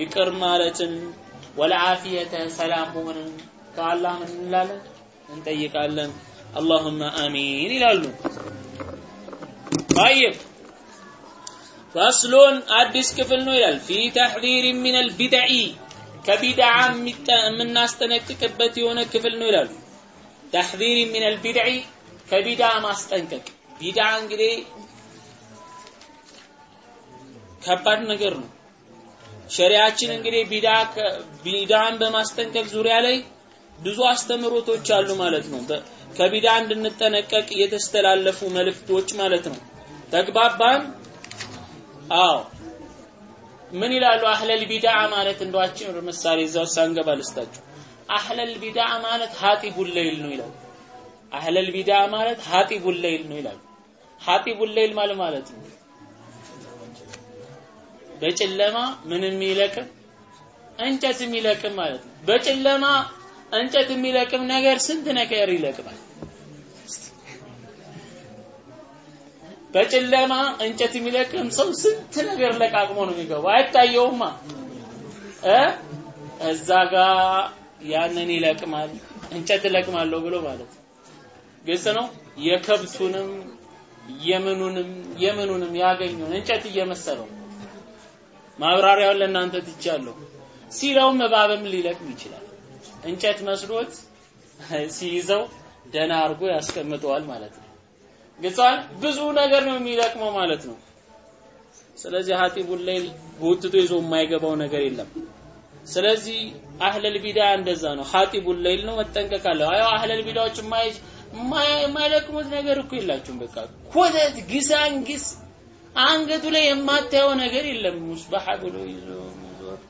ይቅር ማለትን ወልዓፊየተ ሰላም መሆንን ከአላህ ምን እንላለን እንጠይቃለን اللهم آمين ይላሉ طيب ፈስሉን አዲስ ክፍል ነው ይላል ፊ ተሕዚር ምን አልቢድዒ ከቢድዓ የምናስጠነቅቅበት የሆነ ክፍል ነው ይላሉ ተሕዚር ምን አልቢድዒ ከቢድዓ ማስጠንቀቅ ቢድዓ እንግዲህ ከባድ ነገር ነው። ሸሪያችን እንግዲህ ቢድዓ ቢድዓን በማስጠንቀቅ ዙሪያ ላይ ብዙ አስተምሮቶች አሉ ማለት ነው። ከቢድዓ እንድንጠነቀቅ የተስተላለፉ መልእክቶች ማለት ነው። ተግባባን? አዎ። ምን ይላሉ? አህለል ቢድዓ ማለት እንደዋችን ምሳሌ እዛው ሳንገባ ልስጣችሁ። አህለል ቢድዓ ማለት ሀጢቡል ለይል ነው ይላሉ አህለል ቢድዓ ማለት ሀጢቡል ለይል ነው ይላሉ ሀጢቡል ለይል ማለት ማለት ነው በጨለማ ምን የሚለቅም እንጨት የሚለቅም ማለት ነው። በጨለማ እንጨት የሚለቅም ነገር ስንት ነገር ይለቅማል? በጨለማ እንጨት የሚለቅም ሰው ስንት ነገር ለቃቅሞ ነው የሚገባው? አይታየውማ። እ? እዛ ጋር ያንን ይለቅማል። እንጨት እለቅማለሁ ብሎ ማለት ግልጽ ነው? የከብቱንም የምኑንም የምኑንም ያገኘውን እንጨት እየመሰለው ማብራሪያውን ለእናንተ ትቻለሁ። ሲለውም እባብም ሊለቅም ይችላል። እንጨት መስሎት ሲይዘው ደና አድርጎ ያስቀምጠዋል ማለት ነው። ግልጿል ብዙ ነገር ነው የሚለቅመው ማለት ነው። ስለዚህ ሀጢቡል ሌይል ጎትቶ ይዞ የማይገባው ነገር የለም። ስለዚህ አህለል ቢዳ እንደዛ ነው። ሀጢቡል ሌይል ነው መጠንቀቅ አለው። አህለል ቢዳዎች የማይለቅሙት ነገር እኮ የላችሁም። በቃ ኮተት ግሳንግስ አንገቱ ላይ የማታየው ነገር የለም ሙስባህ ብሎ ይዞ መዞር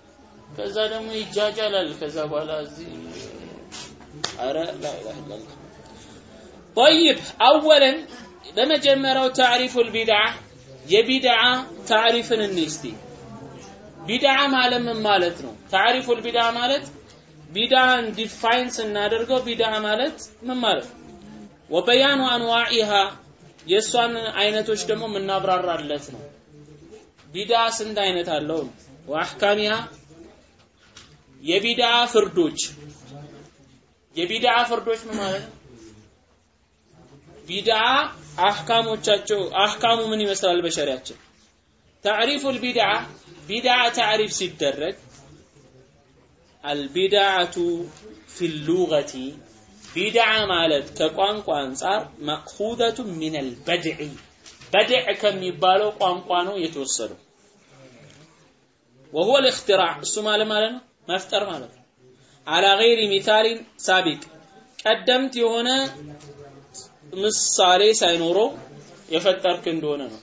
ከዛ ደግሞ ይጃጃላል ከዛ በኋላ እዚህ አረ ላ ኢላሃ ኢላላህ طيب اولا በመጀመሪያው ታሪፉ البدع የቢድዓ ታሪፍን እንስቲ ቢድዓ ማለት ምን ማለት ነው ታሪፉ البدع ማለት ቢድዓን ዲፋይን ስናደርገው ቢድዓ ማለት ምን ማለት ነው ወበያኑ አንዋዒሃ የእሷን አይነቶች ደግሞ የምናብራራለት ነው ቢድዓ ስንት አይነት አለው ወአህካሚሃ የቢድዓ ፍርዶች የቢድዓ ፍርዶች ምን ማለት ነው ቢድዓ አህካሞቻቸው አህካሙ ምን ይመስላል በሸሪያችን ታሪፉ البدعة ቢድዓ ታሪፍ ሲደረግ البدعة في اللغة ቢድዓ ማለት ከቋንቋ አንጻር መቅሁደቱ ሚነል በድዒ በድዕ ከሚባለው ቋንቋ ነው የተወሰደው። ወሁወ ልእክትራዕ እሱ ማለት ማለት ነው መፍጠር ማለት ነው። አላ ገይሪ ሚታሊን ሳቢቅ ቀደምት የሆነ ምሳሌ ሳይኖረው የፈጠርክ እንደሆነ ነው።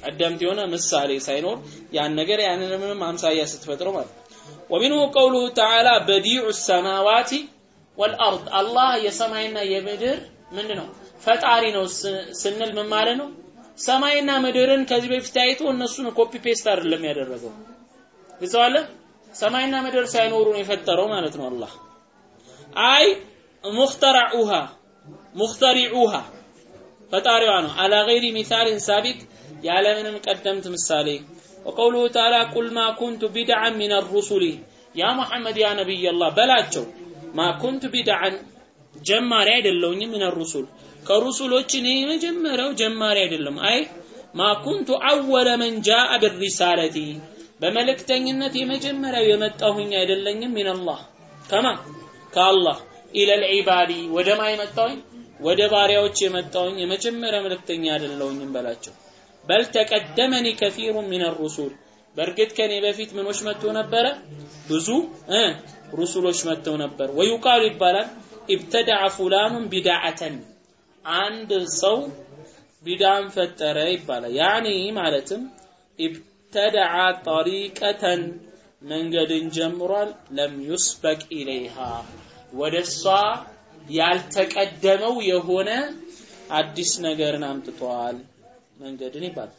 ቀደምት የሆነ ምሳሌ ሳይኖር ያን ነገር ያንን ምንም አምሳያ ስትፈጥረው ማለት ነው። ومنه قوله تعالى بديع السماوات والأرض አላህ የሰማይና የምድር ምንድን ነው? ፈጣሪ ነው ስንል ምን ማለት ነው? ሰማይና ምድርን ከዚህ በፊት አይቶ እነሱን copy paste አይደለም ያደረገው። ግልጸዋለ ሰማይና ምድር ሳይኖሩ ነው የፈጠረው ማለት ነው አላህ። አይ مخترعها مخترعها ፈጣሪዋ ነው። على غير مثال سابق ያለምንም ቀደምት ምሳሌ። وقوله تعالى قل ما كنت بدعا من الرسل يا محمد يا نبي الله በላቸው ما كنت بدعا ጀማሪ አይደለውኝም من الرسل። ከሩሱሎች እኔ የመጀመሪያው ጀማሪ አይደለም አይ ما كنت أول من جاء بالرسالة በመልእክተኝነት የመጀመሪያው የመጣሁኝ አይደለኝም من الله ከማ? ከአላህ። إلى العباد ወደ ማ የመጣሁኝ? ወደ ባሪያዎች የመጣሁኝ የመጀመሪያ መልእክተኛ አይደለሁኝም በላቸው። بل تقدمني كثير من الرسل። በእርግጥ ከኔ በፊት ምኖች መጥተው ነበረ? ብዙ ሩሱሎች መጥተው ነበር። ويقال ይባላል ابتدع فلان بدعة አንድ ሰው ቢድዓን ፈጠረ ይባላል። يعني ማለትም ابتدع ጠሪቀተን መንገድን ጀምሯል። ለም ዩስበቅ ኢለይሃ ወደ እሷ ያልተቀደመው የሆነ አዲስ ነገርን አምጥቷል። መንገድን ይባላል።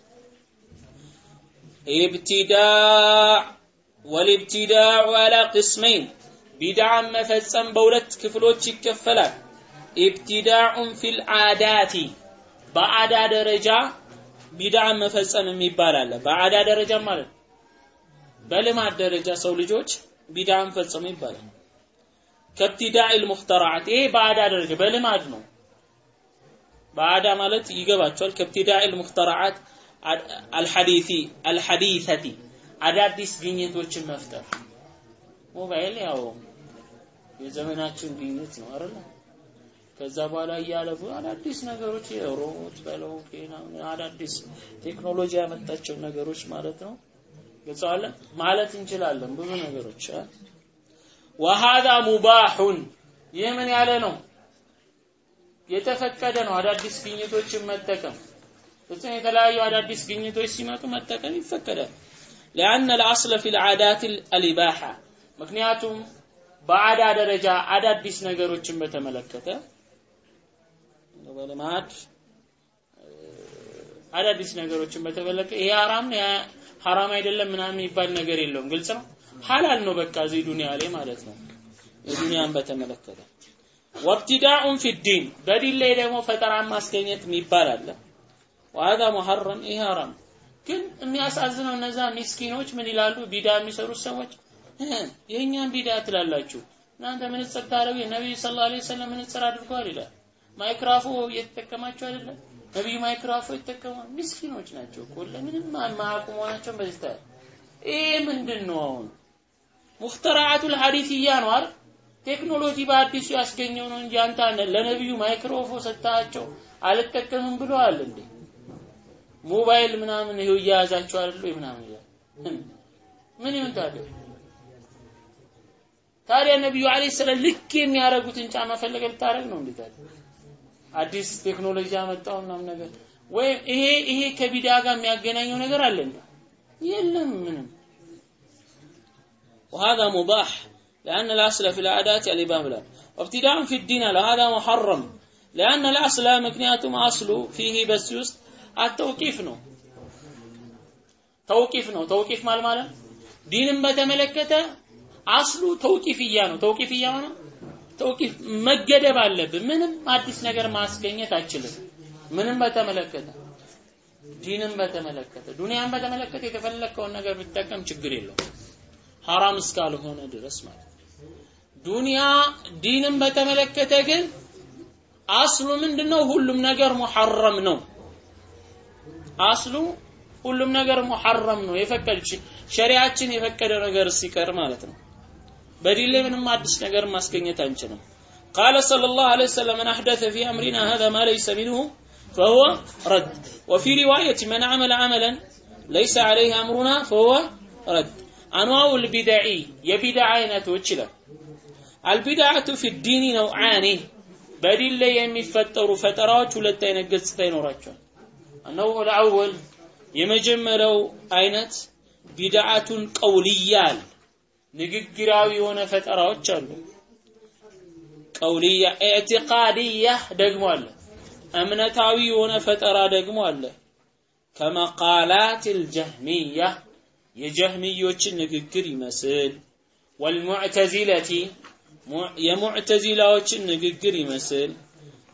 ኢብቲዳዕ ወልኢብቲዳዑ አላ ቅስመይን ቢድዓን መፈጸም በሁለት ክፍሎች ይከፈላል። ኢብቲዳዑን ፊል አዳቲ በአዳ ደረጃ ቢድዓን መፈጸም የሚባል አለ። በአዳ ደረጃ ማለት በልማድ ደረጃ ሰው ልጆች ቢድዓን ፈጸሙ ይባላል። ከብቲዳኢል ሙኽተራዓት ይሄ በአዳ ደረጃ በልማድ ነው። በአዳ ማለት ይገባቸዋል። ከብቲዳኢል ሙኽተራዓት አልሐዲሲ አልሐዲሰቲ አዳዲስ ግኝቶችን መፍጠር። ሞባይል ያው የዘመናችን ግኝት ነው አይደል? ከዛ በኋላ እያለፉ አዳዲስ ነገሮች ሮቦት በለው አዳዲስ ቴክኖሎጂ ያመጣቸው ነገሮች ማለት ነው። ገጸዋለ ማለት እንችላለን ብዙ ነገሮች። ወሃዳ ሙባሑን ይህ ምን ያለ ነው? የተፈቀደ ነው አዳዲስ ግኝቶችን መጠቀም። ፍጹም የተለያዩ አዳዲስ ግኝቶች ሲመጡ መጠቀም ይፈቀዳል። ሊአነ ልአስለ ፊል አዳት አልኢባሓ። ምክንያቱም በአዳ ደረጃ አዳዲስ ነገሮችን በተመለከተ በልማድ አዳዲስ ነገሮችን በተመለከተ ይሄ ሐራም ሐራም አይደለም ምናምን የሚባል ነገር የለውም። ግልጽ ነው? ሐላል ነው በቃ እዚህ ዱንያ ላይ ማለት ነው። የዱንያን በተመለከተ ወብቲዳኡን ፊ ዲን በዲን ላይ ደግሞ ፈጠራን ማስገኘት የሚባል አለ። ዋዛ ሙሐረም ይሄ ሐራም ግን የሚያሳዝነው እነዛ ሚስኪኖች ምን ይላሉ? ቢዳ የሚሰሩት ሰዎች የእኛን ቢዳ ትላላችሁ። እናንተ ምንጽር ታረጉ ነቢዩ ስለ ላ ሰለም ምንጽር አድርገዋል ይላል። ማይክራፎ እየተጠቀማቸው አይደለም ነቢዩ ማይክራፎ ይጠቀማል ምስኪኖች ናቸው እኮ። ለምንም ማያውቁ መሆናቸውን በዚህ ታያል ይሄ ምንድን ነው አሁን? ሙክተራአቱል ሐዲስያ ነው ቴክኖሎጂ በአዲሱ ያስገኘው ነው እንጂ አንተ ለነቢዩ ማይክሮፎ ሰጥታቸው አልጠቀምም ብለዋል እንዴ? ሞባይል ምናምን ይሄው እያያዛቸው አይደል ምናምን ይላል። ምን ይሁን ታዲያ ታዲያ ነቢዩ አለይሂ ሰላም ልክ የሚያደርጉትን ጫማ ፈለገ ልታደርግ ነው እንዴ ታዲያ አዲስ ቴክኖሎጂ ያመጣው ምናምን ነገር ወይም ይሄ ይሄ ከቢዳ ጋር የሚያገናኘው ነገር አለ እንዴ የለም ምንም وهذا مباح لأن الأصل في العادات الإباحة له وابتداء في الدين هذا محرم لأن الأصل مكنياتهم أصل فيه بس يست التوقيف ነው ተውቂፍ ነው ተውቂፍ ማለት ማለት ዲንን በተመለከተ አስሉ ተውቂፍያ ነው። ተውቂፍያ ነው ተውቂፍ መገደብ አለብን። ምንም አዲስ ነገር ማስገኘት አችልም። ምንም በተመለከተ ዲንን በተመለከተ ዱንያን በተመለከተ የተፈለከውን ነገር ብትጠቀም ችግር የለውም። ሐራም እስካልሆነ ድረስ ማለት ዱንያ ዲንን በተመለከተ ግን አስሉ ምንድነው? ሁሉም ነገር ሙሐረም ነው። አስሉ ሁሉም ነገር ሙሐረም ነው። የፈቀድ ሸሪያችን የፈቀደ ነገር ሲቀር ማለት ነው በዲን ላይ ምንም አዲስ ነገር ማስገኘት አንችልም። ቃለ ሰለላሁ ዐለይሂ ወሰለም መን አህደተ ፊ አምሪና ሀዛ ማ ለይሰ ሚንሁ ፈሁወ ረድ ወፊ ሪዋየት መን አመለ አመለን ለይሰ ዐለይህ አምሩና ፈሁወ ረድ አንዋውል ቢድዒ የቢድዓ አይነቶች ይላል። አልቢድዓቱ ፊ ዲኒ ነው አኔ በዲን ላይ የሚፈጠሩ ፈጠራዎች ሁለት አይነት ገጽታ ይኖራቸዋል። አነውዑል አወል የመጀመሪያው አይነት ቢድዓቱን ቀውልያ ንግግራዊ የሆነ ፈጠራዎች አሉ። ቀውልያ ኢዕቲቃድያ ደግሞ አለ። እምነታዊ የሆነ ፈጠራ ደግሞ አለ። ከመቃላት ልጀህሚያ የጀህሚዮችን ንግግር ይመስል ወልሙዕተዚለቲ የሙዕተዚላዎችን ንግግር ይመስል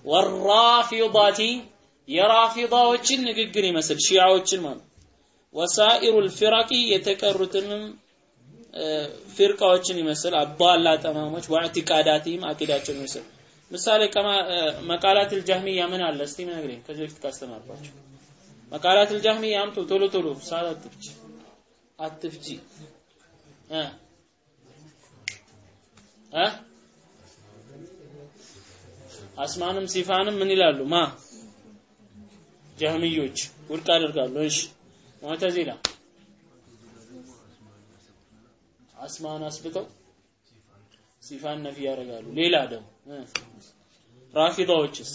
ወራፊዳቲ የራፊዳዎችን ንግግር ይመስል ሺዓዎችን ማለት ወሳኢሩ ልፊራቂ የተቀሩትንም ፊርቃዎችን ይመስል አባላ ጠማሞች ወዕቲቃዳቲም አቂዳቸውን ይመስል። ምሳሌ መቃላት ልጃህሚያ ምን አለ? እስቲ ነግረኝ። ከዚህ በፊት ካስተማርኳቸው። መቃላት ልጃህሚያ አምጡ። ቶሎ ቶሎ ሰዓት አትፍጂ። አትፍጂ። አስማንም ሲፋንም ምን ይላሉ? ማ? ጀህሚዮች ውድቅ አደርጋሉ እሺ ሙዕተዚላ አስማን አስብተው ሲፋን ነፊ ያደርጋሉ። ሌላ ደግሞ ራፊዳዎችስ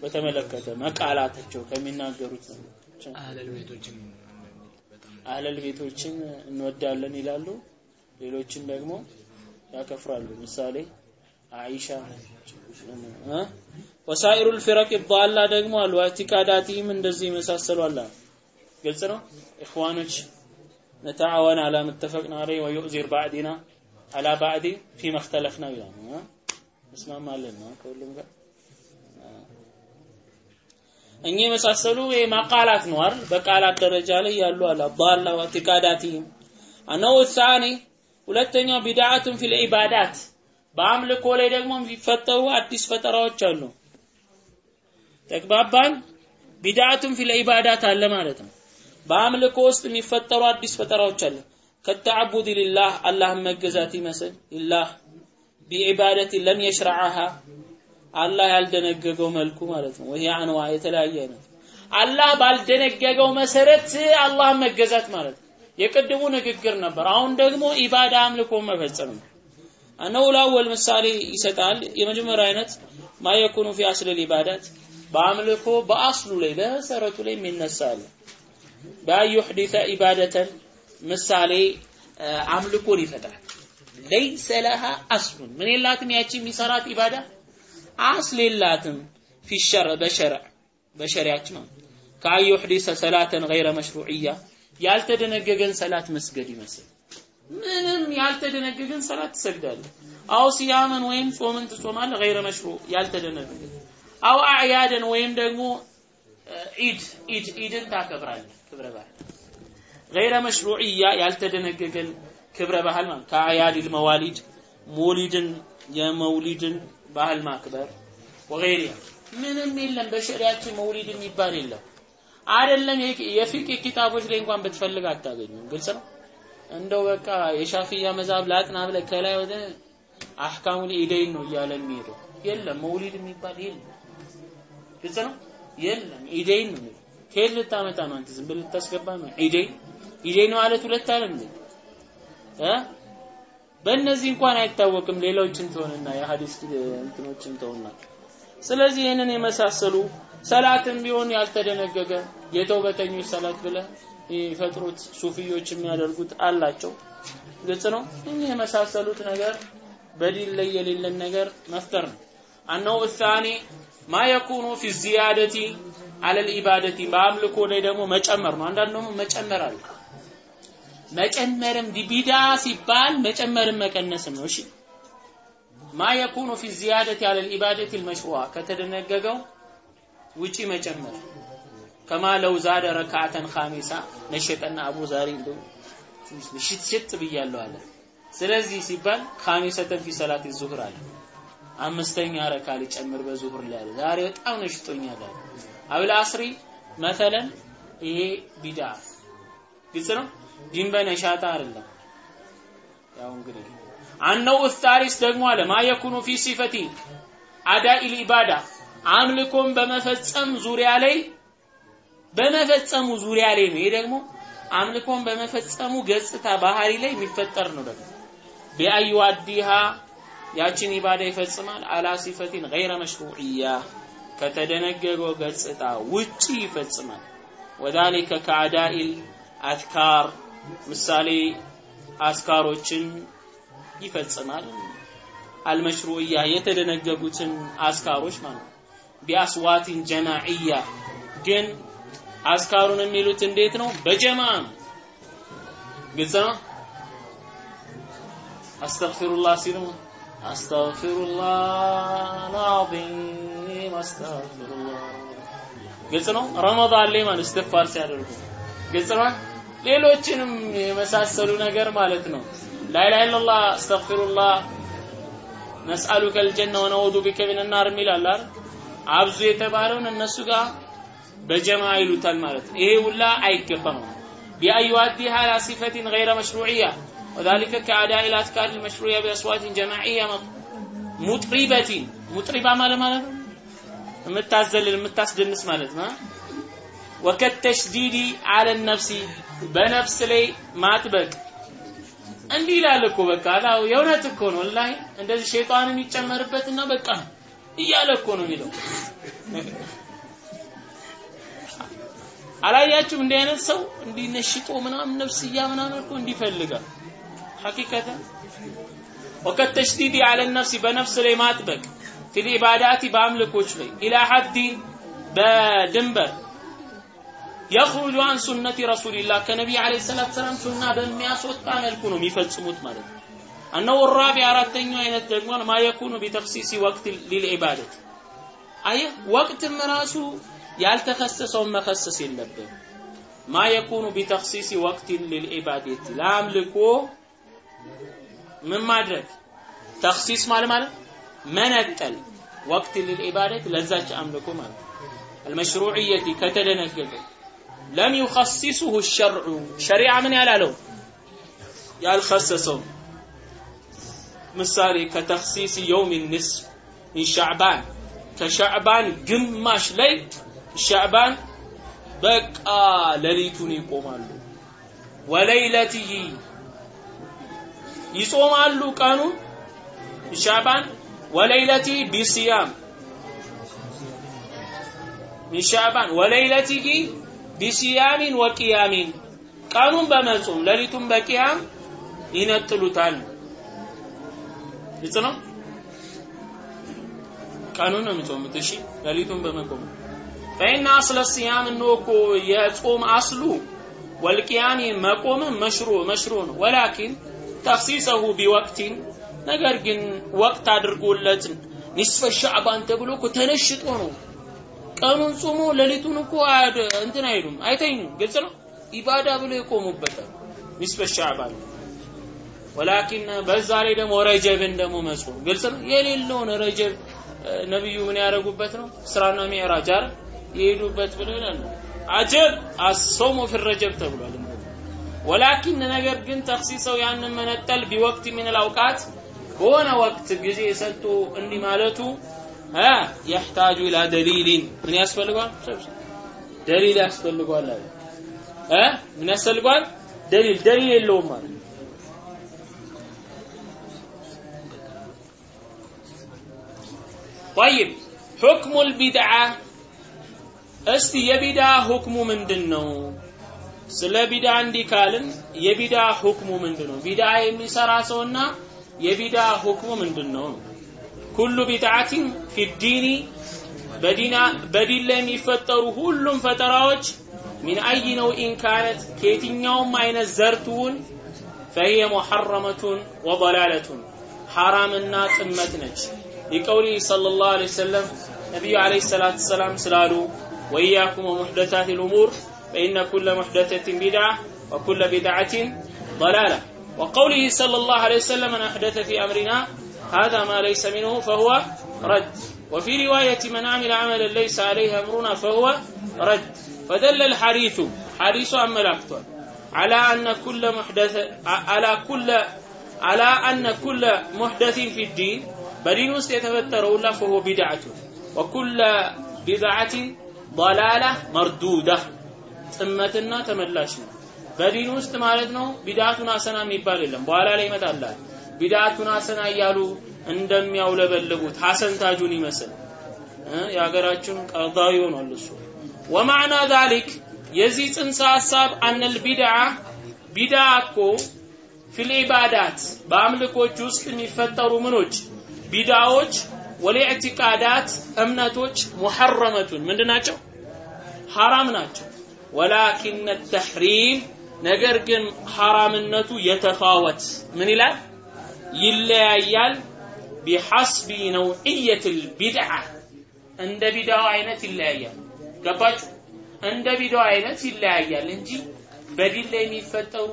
በተመለከተ መቃላታቸው ከሚናገሩት አህለል ቤቶችን እንወዳለን ይላሉ። ሌሎችን ደግሞ ያከፍራሉ። ምሳሌ አይሻ ወሳኢሩል ፊረቅ ይባላ ደግሞ አሉ። ኢዕቲቃዳቲም እንደዚህ ይመሳሰሉ አላ ግልጽ ነው? ኢኽዋኖች ነተዓወን አላ መተፈቅና አለይ ወዩዕዚር ባዕዲና አላ ባዕዲ ፊ መክተለፍና ይላል እስማማለን ነው ከሁሉም ጋር? እኚህ የመሳሰሉ ማቃላት ነው አይደል? በቃላት ደረጃ ላይ ያሉ አለ ባላ ወቲቃዳቲም አነው ሳኒ ሁለተኛው ቢድዓቱን ፊል ኢባዳት። በአምልኮ ላይ ደግሞ የሚፈጠሩ አዲስ ፈጠራዎች አሉ። ተግባባን? ቢድዓቱን ፊል ኢባዳት አለ ማለት ነው። በአምልኮ ውስጥ የሚፈጠሩ አዲስ ፈጠራዎች አለ ከተዓቡድ ሊላህ አላህን መገዛት ይመስል ሊላህ ቢዒባደት ለም የሽረዓሃ አላህ ያልደነገገው መልኩ ማለት ነው። ይሄ አንዋ የተለያየ አይነት አላህ ባልደነገገው መሰረት አላህን መገዛት ማለት ነው። የቅድሙ ንግግር ነበር። አሁን ደግሞ ኢባዳ አምልኮ መፈጸም ነው። እነሆ ላወል ምሳሌ ይሰጣል። የመጀመሪያ አይነት ما يكون في أصل العبادة በአምልኮ በአስሉ ላይ በመሰረቱ ላይ የሚነሳ بأن يحدث عبادة ምሳሌ አምልኮን ይፈጥራል ليس لها أصل። ምን የላትም ያቺ የሚሰራት ኢባዳ? أصل የላትም في الشرع በሸርዕ በሸሪያችን كأن يحدث صلاة غير مشروعة ያልተደነገገን ሰላት መስገድ ይመስል። ምንም ያልተደነገገን ሰላት ትሰግዳለህ። አው ሲያመን ወይም ጾምን ትጾማለህ ገይረ መሽሩ ያልተደነገገ። አው አዕያደን ወይም ደግሞ ኢድ ኢድ ኢድን ታከብራለህ ክብረ ባህል። ገይረ መሽሩዕያ ያልተደነገገን ክብረ ባህል ማለት ከአያድ መዋሊድ ሞሊድን የመውሊድን ባህል ማክበር ወገይሪያ። ምንም የለም በሸሪያችን መውሊድ የሚባል የለም። አይደለም የፊቅህ ኪታቦች ላይ እንኳን ብትፈልግ አታገኙም። ግልጽ ነው? እንደው በቃ የሻፊያ መዛብ ላጥና ብለህ ከላይ ወደ أحكام العيدين ነው እያለ የሚሄደው። የለም መውሊድ የሚባል የለም። ግልጽ ነው? የለም عيدين ነው ከየት ልታመጣ ነው አንተ? ዝም ብለህ ልታስገባ ነው? عيدين عيدين ማለት ሁለት አለም እንዴ? እ? በእነዚህ እንኳን አይታወቅም። ሌሎችን ተሆንና የሐዲስ እንትኖችን ተሆንና ስለዚህ ይህንን የመሳሰሉ ሰላትም ቢሆን ያልተደነገገ የተውበተኞች ሰላት ብለ የሚፈጥሩት ሱፊዮች የሚያደርጉት አላቸው። ግልጽ ነው? እኚህ የመሳሰሉት ነገር በዲን ላይ የሌለን ነገር መፍጠር ነው። አነው እሳኔ ማ የኩኑ ፊ ዚያደቲ አለል ኢባደቲ በአምልኮ ላይ ደግሞ መጨመር ነው። አንዳንድ ደግሞ መጨመር አለ። መጨመርም ቢዳ ሲባል መጨመርም መቀነስም ነው። እሺ። ما في زيادة على العبادة ከተደነገገው ውጪ መጨመር። كما لو زاد ركعة خامسة ነሸጠና አቡ ዛሪ እንደው ሽት ሽት ብያለሁ አለ። ስለዚህ ሲባል خامسة في صلاة الظهر አለ አምስተኛ ረካ ሊጨምር በዙህር ላይ አለ። ዛሬ በጣም ነሽጦኛል አለ። أو العصر مثلا ይሄ ቢዳ። ግልጽ ነው? ዲን በነሻጣ አይደለም። ያው እንግዲህ النوع الثالث ደግሞ አለ። ما يكون في صفة أداء العبادة። አምልኮን በመፈጸም ዙሪያ ላይ በመፈጸሙ ዙሪያ ላይ ነው። ይሄ ደግሞ አምልኮን በመፈጸሙ ገጽታ ባህሪ ላይ የሚፈጠር ነው። ደግሞ። بأن يؤديها ያችን ኢባዳ ይፈጽማል على صفة غير مشروعة ከተደነገገው ገጽታ ውጪ ይፈጽማል። وذلك كأداء አትካር ምሳሌ አስካሮችን ይፈጽማል። አልመሽሩዕያ የተደነገጉትን አስካሮች ማለት ቢአስዋቲን ጀማዕያ ግን አስካሩን የሚሉት እንዴት ነው? በጀማ ነው። ግልጽ ነው። አስተግፊሩላህ ሲሉ አስተግፊሩላህ አልዓዚም አስተግፊሩላህ ግልጽ ነው። ረመዳን ላይ ማለት እስትግፋር ሲያደርጉ ግልጽ ነው። ሌሎችንም የመሳሰሉ ነገር ማለት ነው። لا إله إلا الله أستغفر الله نسألك الجنة ونعوذ بك من النار የሚባል አይደል? አብዙ የተባለውን እነሱ ጋር በጀማ ይሉታል ማለት ነው። ይሄ ሁላ አይገባም። بأن يؤديها على صفة غير مشروعة وذلك كأداء الأذكار المشروعة بأصوات جماعية ሙጥሪበቲን። ሙጥሪባ ማለት ማለት ነው? የምታዘልል የምታስደንስ ማለት ነው። ወከተሽዲዲ አለ ነፍሲ በነፍስ ላይ ማጥበቅ። እንዲህ ይላል እኮ በቃ። አላው የእውነት እኮ ነው። ወላሂ እንደዚህ ሸይጣንን ይጨመርበትና በቃ እያለ እኮ ነው የሚለው። አላያችሁም? እንዲህ አይነት ሰው እንዲህ ነሽጦ ምናምን ነፍስያ ምናምን እኮ እንዲፈልጋል حقيقة وكالتشديد على النفس በነፍስ ላይ ማጥበቅ في العبادات በአምልኮች ላይ إلى حد በድንበር يخرج عن سنة رسول الله ከነቢይ عليه الصلاة والسلام ሱና በሚያስወጣ መልኩ ነው የሚፈጽሙት ማለት ነው። النوع الرابع አራተኛው አይነት ደግሞ ما يكون بتخصيص وقت للعبادة አየህ ወቅትም ራሱ ያልተከሰሰውን መከሰስ የለብም። ማ የኩኑ ቢተኽሲሲ ወቅትን ሊልዒባደት ለአምልኮ ምን ማድረግ? ተኽሲስ ማለት ማለት መነጠል። ወቅት ሊልዒባደት ለዛች አምልኮ ማለት አልመሽሩዕየቲ ከተደነገገ። ለም ዩኸሲሱሁ ሸርዑ። ሸሪዓ ምን ያላለው? ያልከሰሰው ምሳሌ ከተኽሲስ የውም ንስፍ ሚን ሻዕባን። ከሻዕባን ግማሽ ላይ ሻዕባን በቃ ሌሊቱን ይቆማሉ። ወለይለትህ ይጾማሉ ቀኑን ሻዕባን ወለይለትህ ቢስያም። ሚን ሻዕባን ወለይለትህ ቢስያሚን ወቅያሚን። ቀኑን በመጾም ሌሊቱን በቅያም ይነጥሉታል። ግልጽ ነው? ቀኑን ነው የሚጾሙት። እሺ ሌሊቱን በመቆም ፈኢነ አስለ ሲያም እኮ የጾም አስሉ ወልቅያም መቆም መሽሮ መሽሮ ነው። ወላኪን ተክሲሰሁ ቢወቅቲን ነገር ግን ወቅት አድርጎለት ኒስፈ ሻዕባን ተብሎ እኮ ተነሽጦ ነው። ቀኑን ጾሞ ሌሊቱን እኮ እንትን አይሉም አይተኙም። ግልጽ ነው? ኢባዳ ብሎ የቆሙበታል ኒስፈ ሻዕባን። ወላኪን በዛ ላይ ደግሞ ረጀብን ደግሞ መጾም። ግልጽ ነው? የሌለውን ረጀብ ነብዩ ምን ያደረጉበት ነው? ስራና ሚዕራጅ አይደል? የሄዱበት ብለው ይላሉ አጀብ አሶሙ ፊ ረጀብ ተብሏል ወላኪን ነገር ግን ተክሲሰው ያንን መነጠል ቢወቅት ምን አውቃት በሆነ ወቅት ጊዜ ሰጥቶ እንዲህ ማለቱ የሕታጁ ኢላ ደሊሊን ምን ያስፈልጓል ደሊል ያስፈልጓል አለ እ ምን ያስፈልጓል ደሊል ደሊል የለውም ማለት طيب حكم البدعة እስቲ የቢዳ ሁክሙ ምንድን ነው? ስለ ቢዳ እንዲህ ካልን የቢዳ ሁክሙ ምንድን ነው? ቢዳ የሚሰራ ሰውና የቢዳ ሁክሙ ምንድን ነው? كل بدعة في الدين በዲና በዲን ላይ የሚፈጠሩ ሁሉም ፈጠራዎች من أي نوع كانت ከየትኛውም አይነት ዘርቱን فهي محرمة ወበላለቱን ሐራምና ጥመት ነች። ሊቀውሊ ሰለላሁ ዐለይሂ ወሰለም ነቢዩ ዐለይሂ ሰላቱ ሰላም ስላሉ ወኢያኩም ወሙሕደታት ልኡሙር فإن كل محدثة بدعة وكل بدعة ضلالة. وقوله صلى الله عليه وسلم من أحدث في أمرنا هذا ما ليس منه فهو رد. وفي رواية من عمل عملا ليس عليه أمرنا فهو رد. فدل الحديث حديث أم الأكثر على أن كل محدث على كل على أن كل محدث في الدين بدين وسط يتفتر فهو بدعة. وكل بدعة ضلالة مردودة. ጥመትና ተመላሽ ነው። በዲን ውስጥ ማለት ነው ቢድዓቱን ሐሰና የሚባል የለም። በኋላ ላይ ይመጣላል። ቢድዓቱን ሐሰና እያሉ እንደሚያውለበልቡት ሐሰን ታጁን ይመስል የሀገራችን ቀዳዊ ሆኗል እሱ ወማዕና ዛሊክ የዚህ ጽንሰ ሐሳብ አነል ቢድዓ ቢድዓ እኮ ፊል በአምልኮች ውስጥ የሚፈጠሩ ምኖች ቢድዓዎች ወልኢዕቲቃዳት እምነቶች ሙሐረመቱን ምንድን? ሐራም ናቸው። ወላኪን ተሕሪም ነገር ግን ሐራምነቱ የተፋወት ምን ይላል? ይለያያል። ቢሐስቢ ነውዕየትል ቢድዓ እንደ ቢድዓው አይነት ይለያያል። ገባችሁ? እንደ ቢድዓው አይነት ይለያያል እንጂ በዲን ላይ የሚፈጠሩ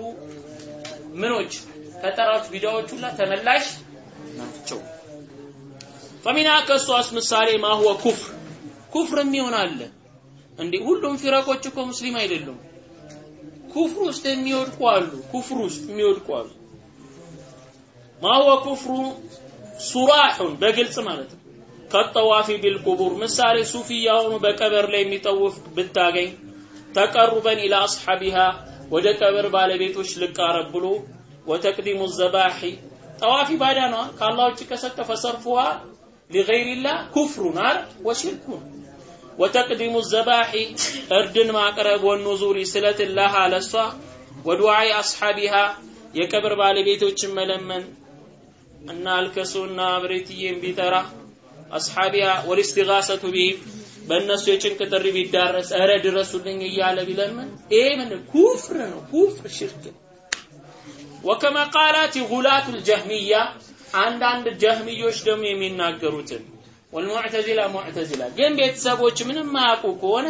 ምኖች ፈጠራዎች ቢድዓዎች ሁላ ተመላሽ ናቸው። ፈሚና ከሷስ ምሳሌ ማሁወ ኩፍር ኩፍር የሚሆን አለ እንዴ? ሁሉም ፊረቆች እኮ ሙስሊም አይደሉም። ኩፍር ውስጥ የሚወድቁ አሉ። ኩፍር ውስጥ የሚወድቁ አሉ። ማሁወ ኩፍሩ ሱራሑን በግልጽ ማለት ነው። ከጠዋፊ ቢልቁቡር ምሳሌ ሱፊያ ሆኖ በቀበር ላይ የሚጠውፍ ብታገኝ ተቀሩበን ኢላ አስሐቢሃ ወደ ቀብር ባለቤቶች ልቃረብ ብሎ ወተቅዲሙ ዘባሒ ጠዋፊ ባዳ ነዋ ከአላህ ውጭ ከሰጠ ፈሰርፉሃ ሊገይሪላህ ኩፍሩን አር ወሽርኩን ወተቅዲሙ ዘባሒ እርድን ማቅረብ ወኑዙሪ ስለትን ለሃ ለሷ አስሓቢሃ የቀብር ባለቤቶችን መለመን እና አልከሱና ብሬትዬን ቢጠራ አስሓቢሃ ወልስቲጋሰቱ ቢሂም በእነሱ የጭንቅ ጥሪ ቢዳረስ እረ ድረሱልኝ እያለ ቢለምን ይሄ ምን ኩፍር ነው። ኩፍር ሽርክ ወከማ ቃላት ጉላቱ ልጀህሚያ አንዳንድ ጀህሚዮች ደግሞ የሚናገሩትን ወልሙዕተዚላ ሙዕተዚላ። ግን ቤተሰቦች ምንም ማያውቁ ከሆነ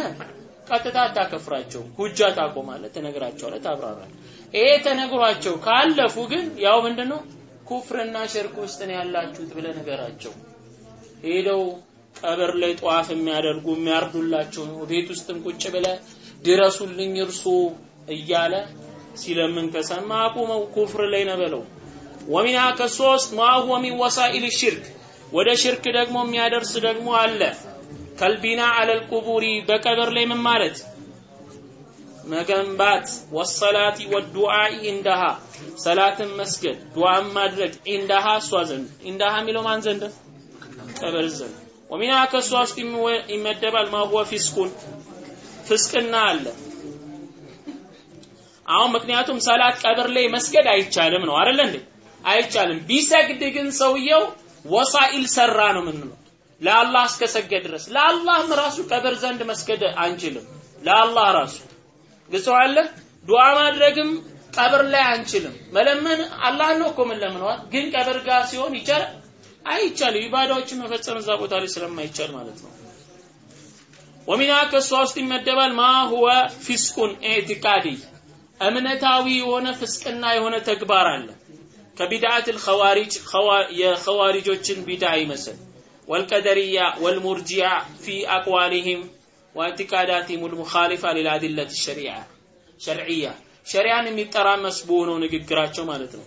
ቀጥታ አታከፍራቸው። ሁጃ ታቆማለህ ትነግራቸዋለህ ታብራራለህ። ይሄ ተነግሯቸው ካለፉ ግን ያው ምንድነው? ኩፍርና ሽርክ ውስጥ ነው ያላችሁት ብለህ ነገራቸው ሄደው ቀብር ላይ ጧፍ የሚያደርጉ የሚያርዱላቸው ነው። ቤት ውስጥም ቁጭ ብለ ድረሱልኝ እርሶ እያለ ሲለምን ከሰማ አቁመው ኩፍር ላይ ነው በለው ወሚና ከሶስት ማ ሁወ ሚን ወሳኢል ሽርክ ወደ ሽርክ ደግሞ የሚያደርስ ደግሞ አለ። كالبناء على القبور በቀብር ላይ ምን ማለት? መገንባት والصلاة والدعاء عندها ሰላትን መስገድ ዱዓን ማድረግ عندها እሷ ዘንድ። عندها የሚለው ማን ዘንድ? ቀብር ዘንድ። ومنها ከእሷ ውስጥ ይመደባል። ما هو فسق ፍስቅና አለ። አሁን ምክንያቱም ሰላት ቀብር ላይ መስገድ አይቻልም ነው አይደለ እንዴ? አይቻልም። ቢሰግድ ግን ሰውየው ወሳኢል ሰራ ነው የምንለው። ለአላህ እስከሰገድ ድረስ። ለአላህም ራሱ ቀብር ዘንድ መስገድ አንችልም። ለአላህ ራሱ ግጸዋለ ዱዓ ማድረግም ቀብር ላይ አንችልም። መለመን አላህ ነው እኮ የምንለምነዋል ግን ቀብር ጋር ሲሆን ይቻላል? አይቻልም ኢባዳዎችን መፈጸም እዛ ቦታ ላይ ስለማይቻል ማለት ነው። ወሚና ከእሷ ውስጥ ይመደባል። ማ ሁወ ፊስቁን ኢዕቲቃዲ። እምነታዊ የሆነ ፍስቅና የሆነ ተግባር አለ ከቢድዓት ልኸዋሪጅ የኸዋሪጆችን ቢድዓ ይመስል ወልቀደርያ ወልሙርጂያ ፊ አቅዋሊህም ወአዕቲቃዳቲም ልሙኻሊፋ ሊልአድለት ሸሪዓ ሸርዕያ ሸሪያን የሚጠራመስ በሆነው ንግግራቸው ማለት ነው።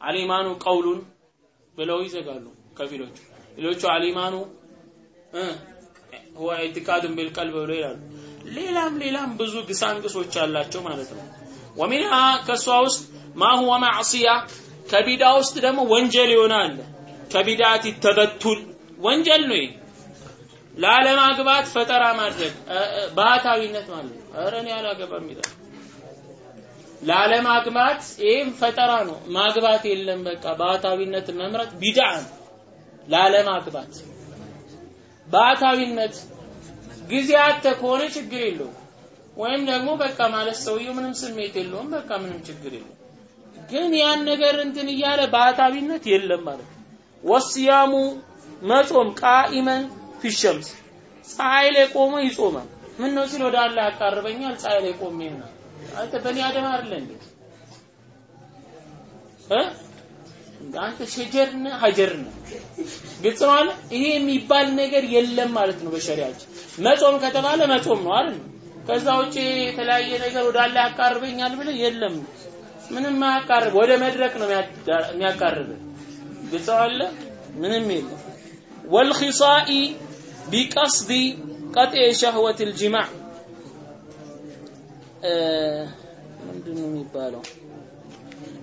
አሊማኑ ቀውሉን ብለው ይዘጋሉ ከፊሎቹ። ሌሎቹ አሊማኑ ሁወ ኢዕቲቃዱን ቢልቀልብ ብለው ይላሉ። ሌላም ሌላም ብዙ ግሳንግሶች አላቸው ማለት ነው። ወሚንሃ ከእሷ ውስጥ ማ ሁወ ማዕሲያ ከቢዳ ውስጥ ደግሞ ወንጀል ይሆናል። ከቢዳት ተበቱል ወንጀል ነው ላለማግባት ፈጠራ ማድረግ ባህታዊነት ማለት ነው። ኧረ እኔ አላገባም ይላል። ላለማግባት ይህም ፈጠራ ነው። ማግባት የለም በቃ። ባህታዊነት መምረጥ ቢድዓ ነው። ላለማግባት ባህታዊነት ጊዜ አተ ከሆነ ችግር የለውም። ወይም ደግሞ በቃ ማለት ሰውየው ምንም ስሜት የለውም። በቃ ምንም ችግር የለውም ግን ያን ነገር እንትን እያለ ባህታዊነት የለም ማለት ነው። ወስያሙ መጾም ቃኢመን ፊሸምስ። ፀሐይ ላይ ቆሞ ይጾማል። ምን ነው ሲል ወደ አላህ ያቃርበኛል? ፀሐይ ላይ ቆሜና አንተ በኒ አደም አይደለ እንዴ? እ? አንተ ሸጀር ነህ? ግልጽ ነው ይሄ የሚባል ነገር የለም ማለት ነው በሸሪያችን። መጾም ከተባለ መጾም ነው አይደል? ከዛ ውጪ የተለያየ ነገር ወደ አላህ ያቃርበኛል ብለ የለም ምንም ማያቃርብ ወደ መድረክ ነው የሚያቃርብ። ግልጽ ምንም የለም። ወልኺሳኢ ቢቀስዲ ቀጥዕ ሸህወት ልጅማዕ። ምንድን የሚባለው?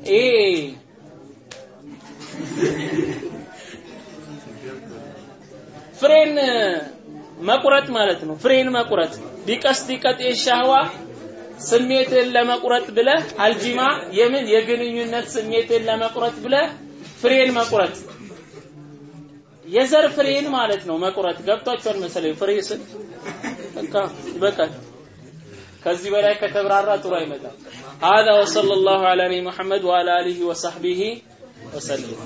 ይሄ ፍሬን መቁረጥ ማለት ነው። ፍሬን መቁረጥ። بقصد قطع شهوة ስሜትን ለመቁረጥ ብለህ አልጂማ የምን የግንኙነት ስሜትን ለመቁረጥ ብለህ ፍሬን መቁረጥ የዘር ፍሬን ማለት ነው መቁረጥ ገብቷቸዋል መሰለኝ ፍሬ ስል በቃ ይበቃል ከዚህ በላይ ከተብራራ ጥሩ አይመጣም هذا وصلى الله على نبينا محمد وعلى اله وصحبه وسلم